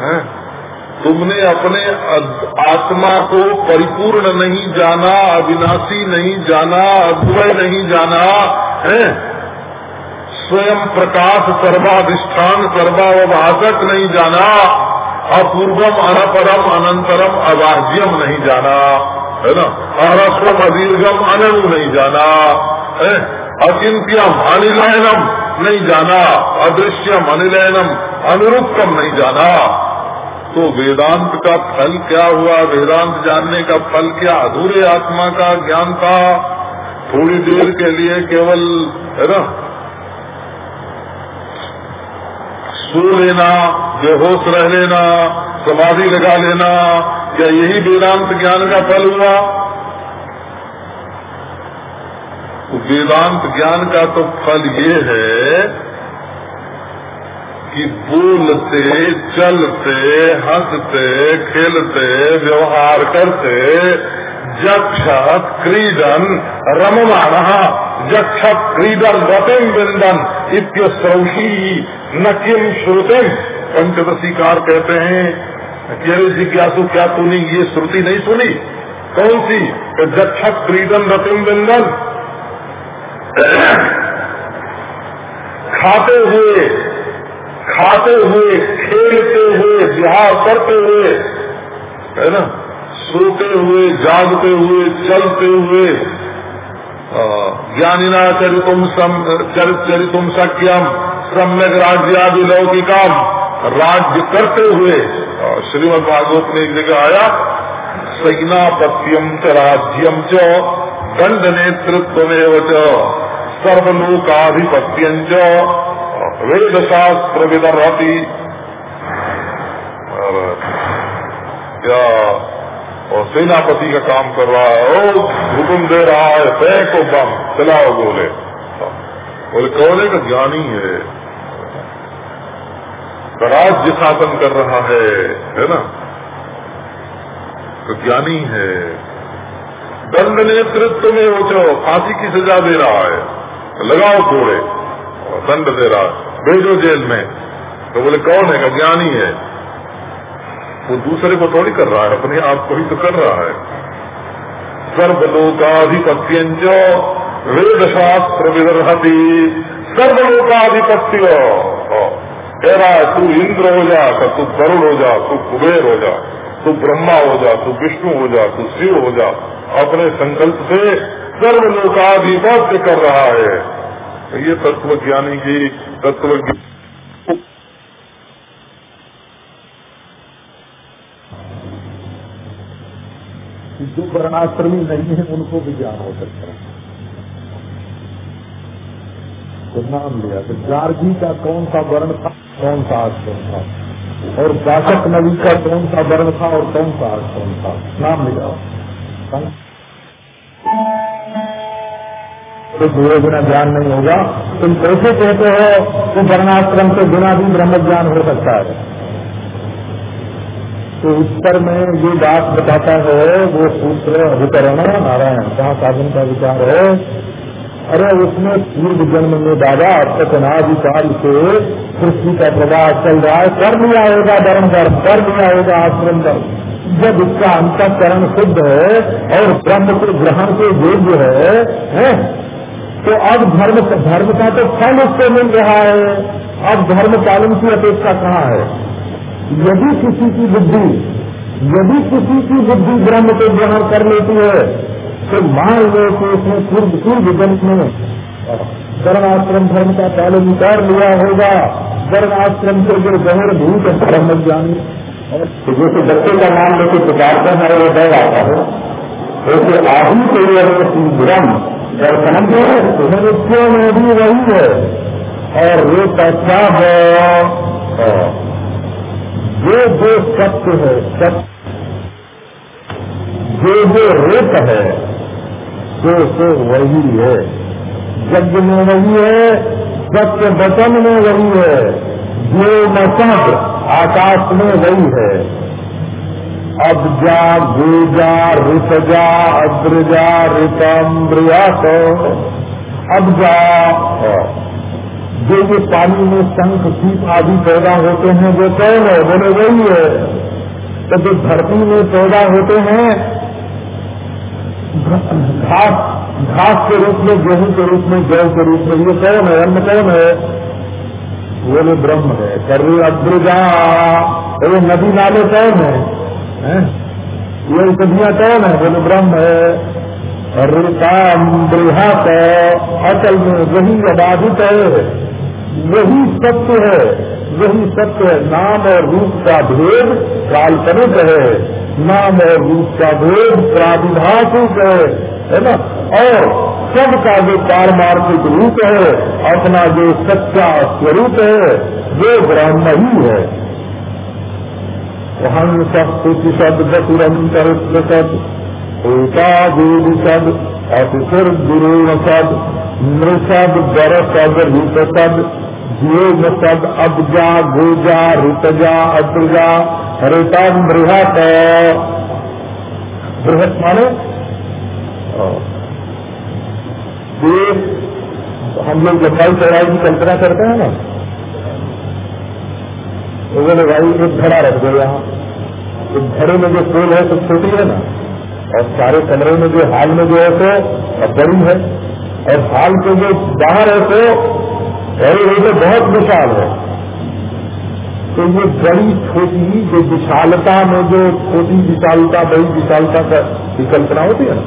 है? तुमने अपने आत्मा को परिपूर्ण नहीं जाना, अविनाशी नहीं जाना, अद्वय नहीं जाना, है? स्वयं प्रकाश सर्वाधिष्ठान सर्वावभाषक नहीं जाना, अपूर्वम, अनपरम, अनंतरम, अबाह्यम नहीं जाना, है ना? अरस्वम अदीर्घम अनु नहीं जाना, है? अचिंत्यम अनिलयनम नहीं जाना, अदृश्यम अनिलयनम, अनुरूपम नहीं जाना। तो वेदांत का फल क्या हुआ? वेदांत जानने का फल क्या? अधूरे आत्मा का ज्ञान था। थोड़ी देर के लिए केवल, है ना? सो लेना, बेहोश रह लेना, समाधि लगा लेना, क्या यही वेदांत ज्ञान का फल हुआ तो वेदांत ज्ञान का तो फल ये है कि बोलते, चलते, हँसते, खेलते, व्यवहार करते जक्षत क्रीडन रममाण जक्षत क्रीडन रतिम बिंदन इत्यश्रौषी न किम श्रुतिम पंचदशीकार कहते हैं अरे जिज्ञासु क्या तूने ये श्रुति नहीं सुनी? कौन सी? जक्षत क्रीडन रतिम बिंदन। खाते हुए खाते हुए, खेलते हुए, विहार करते हुए, है ना? सोते हुए, जागते हुए, चलते हुए ज्ञानिना चरितुम चरितुम सक्यम सम्यक राज्यादिलौकिकम राज्य करते हुए श्रीमद भागवत ने एक जगह आया सैनापत्यम च राज्यम च दंड नेतृत्व सर्वलोकाधिपत्यं वेद शास्त्र विदरती क्या? और सेनापति का काम कर रहा है। ओ, हुक्म दे रहा है फेंको बम चलाओ बोले। बोले, कौन का ज्ञानी है। राज्य शासन कर रहा है है ना? तो ज्ञानी है। दंड नेतृत्व में वो जो फांसी की सजा दे रहा है। लगाओ और दंड दे रहा, भेजो जेल में। तो बोले, कौन है? ज्ञानी है। वो दूसरे को थोड़ी कर रहा है, अपने आप को ही तो कर रहा है। सर्वलोकाधिपत्यंज वेद शास्त्र विदर्हती। सर्वलोकाधिपत्य। है तू इंद्र हो जा तो तू करुण हो जा, तू कुबेर हो जा, तू ब्रह्मा हो जा, तू विष्णु हो जा, तू शिव हो जा। अपने संकल्प से सर्वलोकाधिपत्य कर रहा है। ये तत्व ज्ञानी की तत्व जो वर्णाश्रमी नहीं है, उनको भी ज्ञान हो सकता है। तो नाम लिया तो जारजी का कौन सा वर्ण था, कौन सा आश्रम था? और बासक नवी का कौन सा वर्ण था, और कौन सा आश्रम था? नाम लिया। सिद्ध हुए बिना ज्ञान नहीं होगा। तुम कैसे कहते हो कि वर्णाश्रम के बिना भी ब्रह्म ज्ञान हो सकता है? तो उत्तर में ये बात बताता है वो सूत्र अधिकरण नारायण कहाँ साधन का विचार है। अरे उसमें पूर्व जन्म में दादा अब तक से सृष्टि का प्रवाह चल रहा है कर लिया होगा धर्म धर्म कर लिया होगा आश्रम धर्म जब इसका अंतकरण शुद्ध है और ब्रह्म के ग्रहण के योग्य है, है? तो अब धर्म धर्म का तो फल उसको मिल रहा है। अब धर्म पालन की अपेक्षा कहाँ है? यदि किसी की बुद्धि, यदि किसी की बुद्धि ब्रह्म को ग्रहण कर लेती है तो मान लो कि उसने पूर्व पूर्व जन्म में वर्णाश्रम धर्म का पालन कर लिया होगा। वर्णाश्रम के जो गहर भूत ब्रह्म ज्ञानी तो जैसे बच्चे का नाम लेके पुकारते हैं, वो डर आता है। वैसे आही के लिए ब्रह्म दर्शनम जो है मनुष्यों में भी वही है। और वो पैसा है जो जो सत्य है, सत्य। जो जो रेत है सो तो वही है। यज्ञ में वही है, सत्य वचन में वही है। जो मसद आकाश में वही है। अब्जा गोजा ऋतजा अद्रजा ऋतम्ब्रियात अब्जा जो ये पानी में शंख, सीप आदि पैदा होते हैं, वो कौन है? बोले, वही है। तो जो धरती में पैदा होते हैं घास घास के रूप में, गेहूँ के रूप में, जौ के रूप में, ये कौन है? अन्न कौन है? भी ब्रह्म है। कर्री अद्रुजा तो नदी नाले कौन है? ये सदियाँ कौन है बोले ब्रह्म है। ऋताम बृहत अचल में वही अबाधित है। वही सत्य है। वही सत्य है। नाम और रूप का भेद काल्पनिक है। नाम और रूप का भेद प्राविभाषिक है। है ना? और सबका जो पारमार्थिक रूप है, अपना जो सच्चा स्वरूप है, वो ब्रह्म ही है। शब्द बसुरंतर सद एका देवी सद अतिसुर गुरु सद नृषद गर सद रूप सद जीव सद अब्जा गोजा ऋतजा अद्रजा ऋतम बृहत बृहत माने हम लोग लंबाई चौड़ाई की कल्पना करते हैं ना तो बोले भाई एक घड़ा रख दो यहाँ। एक घड़े में जो पोल है तो छोटी है ना। और सारे कमरे में जो हाल में जो है तो बड़ी है। और हाल के जो बाहर है तो बड़ी है तो बहुत विशाल है। तो ये बड़ी, छोटी जो विशालता में जो छोटी विशालता, बड़ी विशालता की कल्पना होती है ना।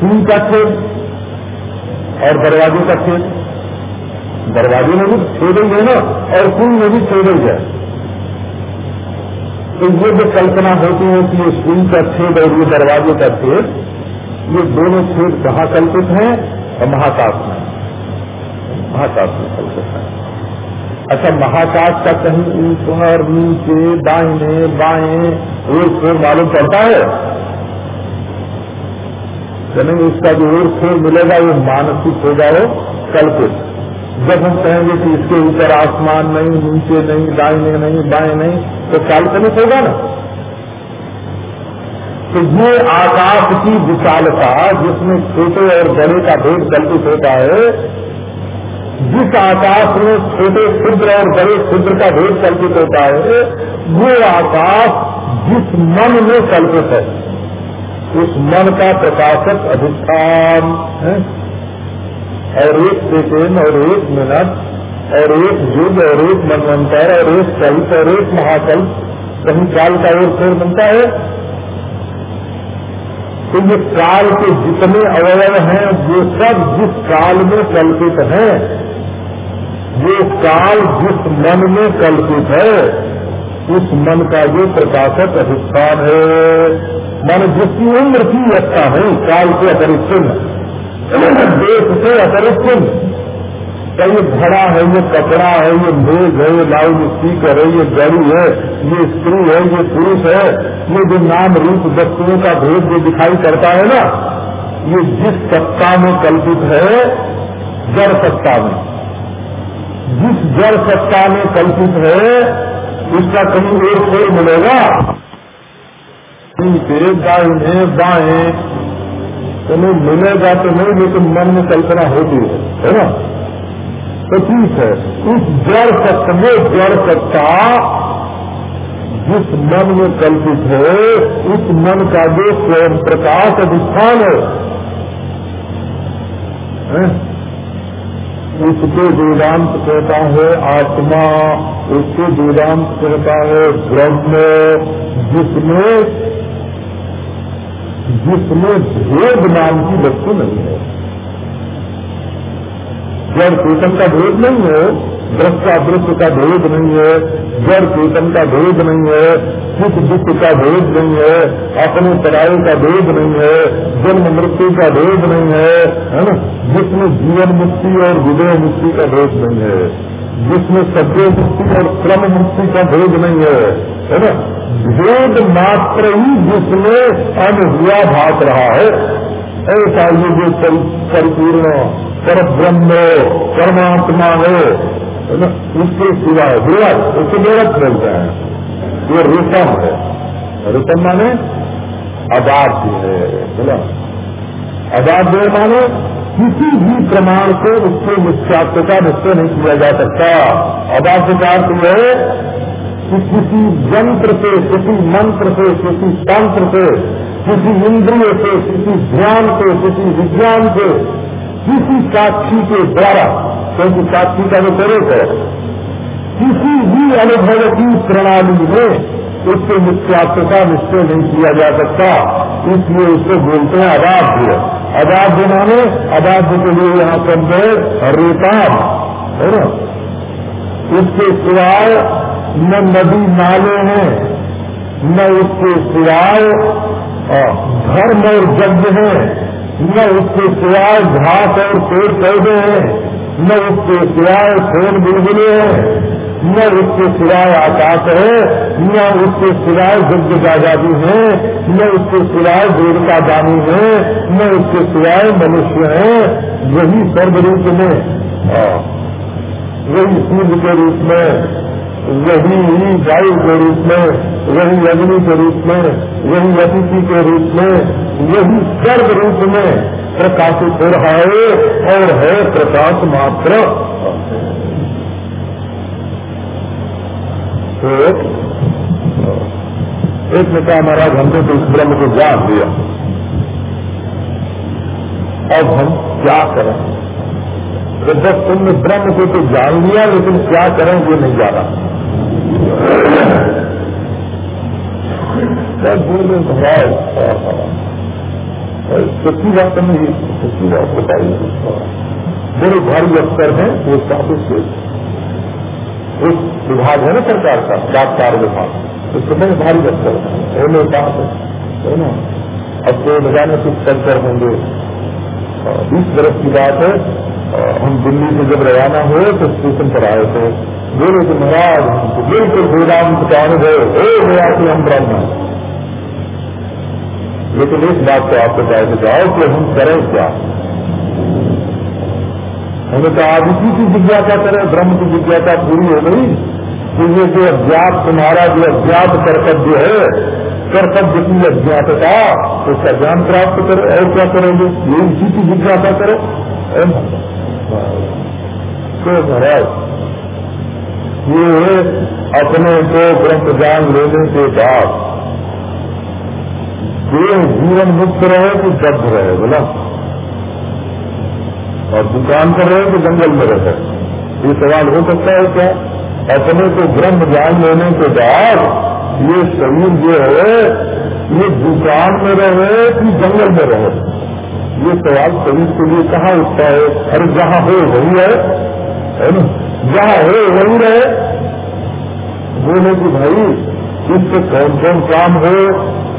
सुई का छेद और दरवाजे का छेद दरवाजे में भी छेद ही है ना, और सुई में भी छेद ही है। तो ये जो कल्पना होती है कि ये सुई का छेद और ये दरवाजे का छेद, ये दोनों छेद कहाँ कल्पित हैं? और महाकाश में। महाकाश में कल्पित है। अच्छा महाकाश का कहीं ऊपर, नीचे, दाहिने, बाएँ, एक मालूम पड़ता है? यानी उसका जो और खेल मिलेगा, वो मानसिक होगा वो कल्पित। जब हम कहेंगे कि इसके ऊपर आसमान नहीं, नीचे नहीं, दाहिने नहीं, बाएँ नहीं तो काल्पनिक होगा ना? तो ये आकाश की विशालता जिसमें छोटे और बड़े का भेद कल्पित होता है, जिस आकाश में छोटे क्षुद्र और बड़े क्षुद्र का भेद कल्पित होता है, वो आकाश जिस मन में कल्पित है, उस मन का प्रकाशक अधिष्ठान है। और एक सेकेंड और एक मिनट और एक युग और एक मनवंतर और एक कल्प और एक महाकल्प। कहीं काल का और फेर बनता है। तो ये काल के जितने अवयव हैं वो सब जिस काल में कल्पित हैं, वो काल जिस मन में कल्पित है, उस मन का जो प्रकाशक अधिष्ठान है। मन जिसकी उम्र की रखता है, काल से अपरिचिन्न देश से अपरिचिन्न का ये घड़ा है, ये कपड़ा है, ये मेज है, ये लाउड स्पीकर है, ये गड़ी है, ये स्त्री है, ये पुरुष है, ये जो नाम रूप वस्तुओं का भेद जो दिखाई करता है ना, ये जिस सत्ता में कल्पित है, जड़ सत्ता में। जिस जड़ सत्ता में कल्पित है, उसका कहीं एक फेर मिलेगा? बाएँ नहीं मिलेगा तो नहीं, लेकिन मन में कल्पना होती है है ना तो ठीक है, उस जड़ सत्य में जड़ सत्ता जिस मन में कल्पित है, उस मन का जो स्वयं प्रकाश अधिष्ठान है? उसको वेदांत कहता है, आत्मा उसको वेदांत कहता है, ब्रह्म, जिसमें जिसमें भेद नाम की वस्तु नहीं है। जड़ चेतन का भेद नहीं है दृष्टा दृश्य का भेद नहीं है, जड़ चेतन का भेद नहीं है, सुख दुख का भेद नहीं है, अपने पराये का भेद नहीं है, जन्म मृत्यु का भेद नहीं है है ना? जिसमें जीवन मुक्ति और विदय मुक्ति का भेद नहीं है, जिसमें सद्य मुक्ति और क्रम मुक्ति का भेद नहीं है है ना? भेद मात्र ही जिसमें अनहुआ भाग रहा है। ऐसा ये जो परिपूर्ण पर ब्रह्म परमात्मा है ना? उसके सिवाय विराट उसको बेरत बोलते हैं। ये रेशम है। रेशम माने अबाध्य है बोला अबाध्य माने किसी भी प्रमाण को उसके मिथ्यात्व का निश्चय नहीं किया जा सकता। अबाध्य का है कि किसी यंत्र से, किसी मंत्र से, किसी तंत्र से, किसी इंद्रिय से, किसी ध्यान से, किसी विज्ञान से, किसी साक्षी के द्वारा, क्योंकि साक्षी का स्वरूप है, किसी भी अनुभव की प्रणाली में उसके मिथ्यात्व का निश्चय नहीं किया जा सकता। इसलिए उसको बोलते हैं अबाध्य। अबाध्य माने, अबाध्य के लिए यहाँ शब्द है रेताब है ना? उसके सिवाय न नदी नाले हैं, न उसके सिवाय धर्म और यज्ञ है, न उसके सिवाय घास और पेड़ पौधे हैं, न उसके सिवाय फ़ोन बुलबुले हैं, न उसके सिवाय आकाश है, न उसके सिवाय यज्ञ दादाजी है, न उसके सिवाय देवता दानी है, न उसके सिवाय मनुष्य है, यही सर्वरूप में वही सूर्य के रूप में, वही वायु के रूप में, वही अग्नि के रूप में, वही अतिथि के रूप में, वही सर्व रूप में प्रकाशित हो रहा है और है प्रकाश मात्र। तो एक ने कहा, महाराज, हमने तो इस ब्रह्म को जान दिया अब हम क्या करें? तो बस तुमने ब्रह्म को तो जान लिया, लेकिन क्या करें ये नहीं जाना। बोले महाराज सच्ची बात नहीं, सच्ची बात बताइए। बड़े भारी अफसर है, वो ऑफ़िस से उस विभाग है ना सरकार का डाककार विभाग। उसके बड़े भारी अफसर है। कहा है। ना? अब तो न जाने कुछ कर होंगे बीस बरस की बात है हम दिल्ली से जब रवाना हुए तो स्टेशन पर आए थे। बोले कि महाराज बिल्कुल वेदांत का अनुभव हो गया कि हम ब्रह्म लेकिन इस बात को आपको के जाओ कि हम करें क्या? हमने कहा अब इसी की जिज्ञासा करें। ब्रह्म की जिज्ञासा पूरी हो गई। कि ये जो अज्ञात तुम्हारा जो अज्ञात कर्तव्य है, कर्तव्य की अज्ञातता, उसका ज्ञान प्राप्त करो और क्या करोगे? ये इसी की जिज्ञासा करो। तो महाराज, ये अपने को ब्रह्म ज्ञान लेने के बाद देह जीवन मुक्त रहे कि दग्ध रहे, बोला। और दुकान पर रहे कि जंगल में रहे ये सवाल हो सकता है क्या? अपने को ब्रह्म ज्ञान लेने के बाद ये शरीर जो है, ये दुकान में रहे कि जंगल में रहे? ये सवाल शरीर के लिए कहाँ उठता है, अरे जहाँ हो वही है। जहाँ हो वही रहे बोले कि भाई इससे कौन कौन काम हो?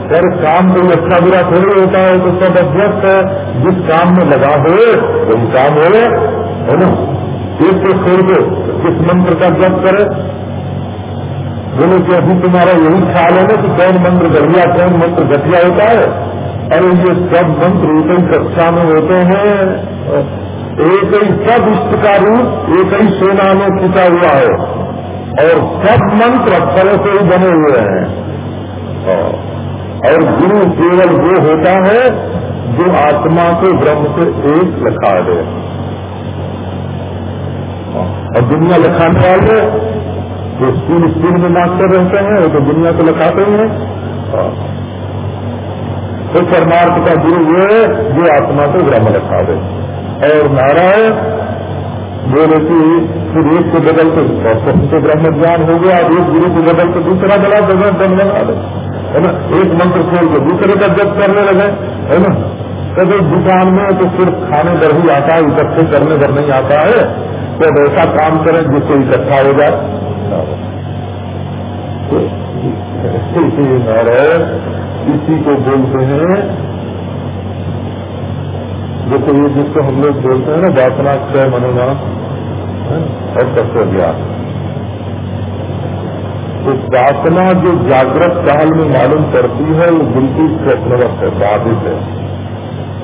पर काम कोई अच्छा बुरा थोड़ी होता है तो सब अभ्यस्त है। जिस काम में लगा हो, वही काम हो। है ना? एक को छोड़ दो किस मंत्र का जप करे। बोले कि अभी तुम्हारा यही ख्याल है ना कि कौन मंत्र बढ़िया, कौन मंत्र घटिया होता है? अरे ये सब मंत्र एक ही कक्षा में होते हैं, एक ही सब इष्ट का रूप एक ही सेना में खिंचा हुआ है। और सब मंत्र अक्षरों से ही बने हुए हैं। और गुरु केवल वो होता है जो आत्मा को ब्रह्म से एक लखा दे। और दुनिया लखाने वाले जो स्कूल स्कूल में मास्टर रहते हैं, वो तो दुनिया को लिखाते ही हैं। तो परमार्थ का गुरु है जो आत्मा को ब्रह्म रखा दे। और नारायण, बोले कि फिर एक को बदल तो तो ब्रह्म ज्ञान हो गया, और एक गुरु को बदल तो दूसरा बड़ा बदल बन बना दे। है ना? एक मंत्र खोल के दूसरे का जब करने लगे, है ना? तो दुकान में तो सिर्फ़ खाने भर ही आता है, इकट्ठे करने भर नहीं आता है। तो ऐसा काम करें जिससे इकट्ठा हो जाए। नारायण, इसी को बोलते हैं। जैसे ये जिसको हम लोग बोलते हैं ना वासना क्षय मनोना और तत्व ज्ञान तो वासना जो जागृत काल में मालूम करती है, वो बिल्कुल स्वप्नवत है, बाधित है।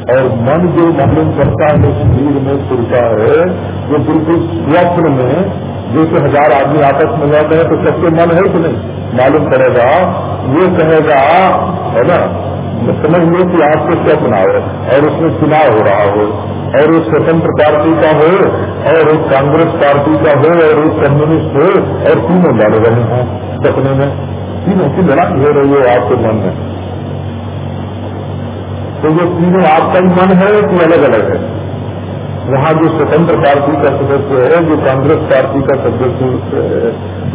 और मन जो मालूम करता है शरीर में सुरता है, वो बिल्कुल स्वप्न में, जैसे हज़ार आदमी आपस में जाते हैं तो सबके मन है कि नहीं? मालूम करेगा, ये कहेगा, है ना? समझ लो कि आपको क्या चुनाव है? और उसमें चुनाव हो रहा हो, और उस स्वतंत्र पार्टी का हो, और उस कांग्रेस पार्टी का हो, और उस कम्युनिस्ट हो, और तीनों लड़ रहे हैं सपने में। तीनों की लड़ाई हो रही है आपके मन में। तो ये तीनों आपका ही मन है कि अलग अलग है? वहाँ जो स्वतंत्र पार्टी का सदस्य है जो कांग्रेस पार्टी का सदस्य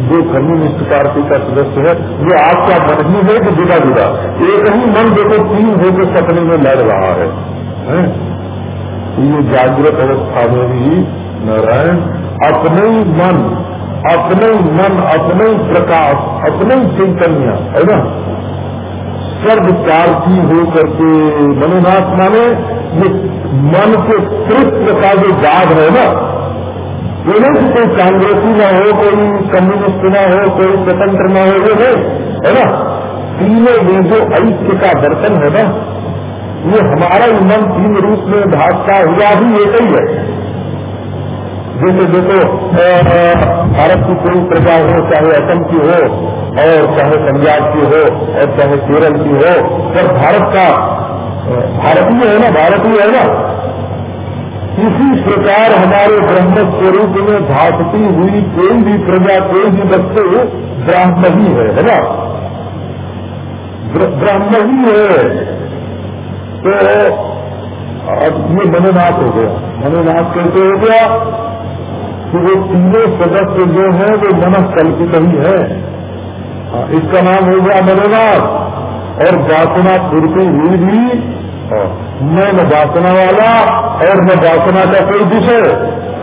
जो कम्युनिस्ट पार्टी का सदस्य है वो आपका मन ही है कि जुदा जुदा। एक ही मन देखो तीन होकर सपने में लड़ रहा है, है? ये जागृत अवस्था में भी नारायण अपने ही मन अपने ही मन अपने ही प्रकाश अपने ही चैतन्य है ना? स्वर्ग प्रार्थी होकर के मनोनाथ माने, ये मन के तृप्त का जो दाग है ना, ये नहीं कि कोई कांग्रेसी ना हो, कोई कम्युनिस्ट ना हो, कोई स्वतंत्र ना हो, ये नहीं, है ना? तीनों में जो ऐक्य का दर्शन है ना, ये हमारा ही मन तीन रूप में भागता हुआ भी एक ही है। जैसे देखो भारत की कोई प्रजा हो, चाहे असम की हो, और चाहे पंजाब की हो, और चाहे केरल की हो, पर भारत का भारतीय है ना भारतीय है ना। इसी प्रकार हमारे ब्रह्म स्वरूप में भागती हुई कोई भी प्रजा, कोई भी बच्चे ब्राह्म ही है है ना। ब्राह्म ही है। तो अब ये मनोनाथ हो गया। मनोनाथ कैसे हो गया? कि वो तीनों सदस्य जो है वो मन कल्पित ही है। हाँ, इसका नाम हो गया मनोनाथ और वासना पूर्ति हुई भी मैं न वासना वाला और न वासना का कोई विषय।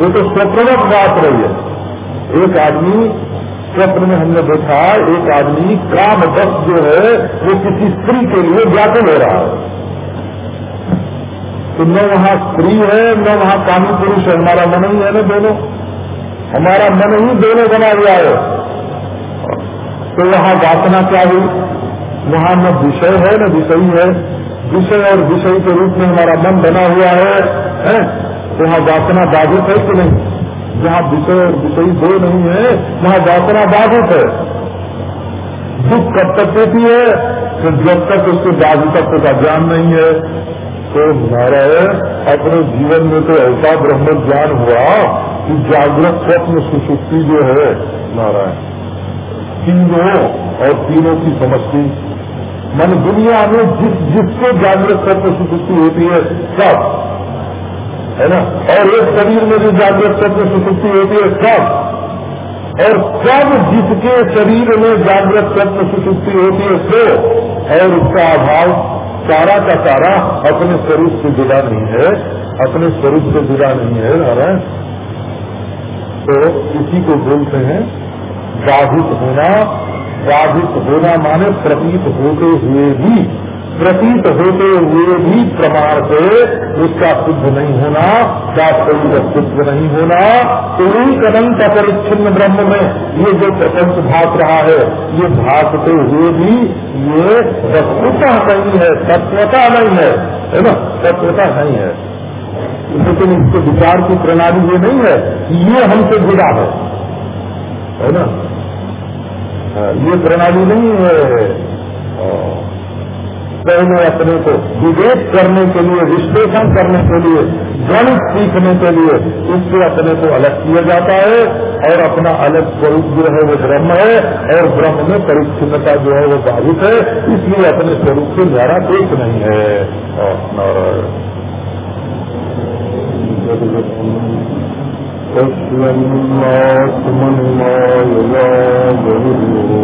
वो तो स्वप्नवत बात रही है। एक आदमी स्वप्न में हमने देखा एक आदमी काम बस जो है वो किसी स्त्री के लिए व्याकुल हो रहा है। तो न वहाँ स्त्री है न वहाँ कामी पुरुष है। हमारा मन ही है ना दोनों। हमारा मन ही दोनों बना हुआ है। तो वहाँ वासना क्या हुई? वहाँ न विषय है, न विषयी है। विषय और विषय के रूप में हमारा मन बना हुआ है? तो वहाँ वासना बाधित है कि नहीं? जहाँ विषय और विषयी दो नहीं है, वहाँ वासना बाधित है। दुख कब तक देती है? तो जब तक उसके बाधितत्व का ज्ञान नहीं है। तो नारायण, अपने जीवन में तो ऐसा ब्रह्म ज्ञान हुआ कि जागृत स्वप्न सुसुप्ति जो है, नारायण, तीनों और तीनों की समस्ती मन दुनिया में जिस, जिसको जागृत सत्य सुसुप्ति होती है, सब, है ना? और एक शरीर में जो जागृत सत्य सुसुप्ति होती है, सब। और सब जिसके शरीर में जागृत सत्य सुसुप्ति होती है, सो। और उसका अभाव सारा का सारा अपने स्वरूप से जुड़ा नहीं है। अपने स्वरूप से जुड़ा नहीं है, नारायण। तो इसी को बोलते हैं बाधित होना। बाधित होना माने प्रतीत होते हुए भी, प्रतीत होते हुए भी प्रमाण से उसका सिद्ध नहीं होना, वास्तविक सिद्ध नहीं होना। तो एक अनंत अपरिच्छिन्न ब्रह्म में ये जो प्रपंच भाग रहा है, ये भागते हुए भी ये वस्तुता नहीं है तत्वता नहीं है है ना? तत्वता नहीं है। लेकिन इसके विचार की प्रणाली ये नहीं है कि ये हमसे जुड़ा है। है ना? हाँ, ये प्रणाली नहीं है। हाँ। पहले अपने को विवेक करने के लिए विश्लेषण करने के लिए गणित सीखने के लिए इससे अपने को अलग किया जाता है और अपना अलग स्वरूप जो है वो ब्रह्म है और ब्रह्म में परिच्छिन्नता जो है वो बाधित है। इसलिए अपने स्वरूप से न्यारा एक नहीं है नारायण। तस्मात्मन्माया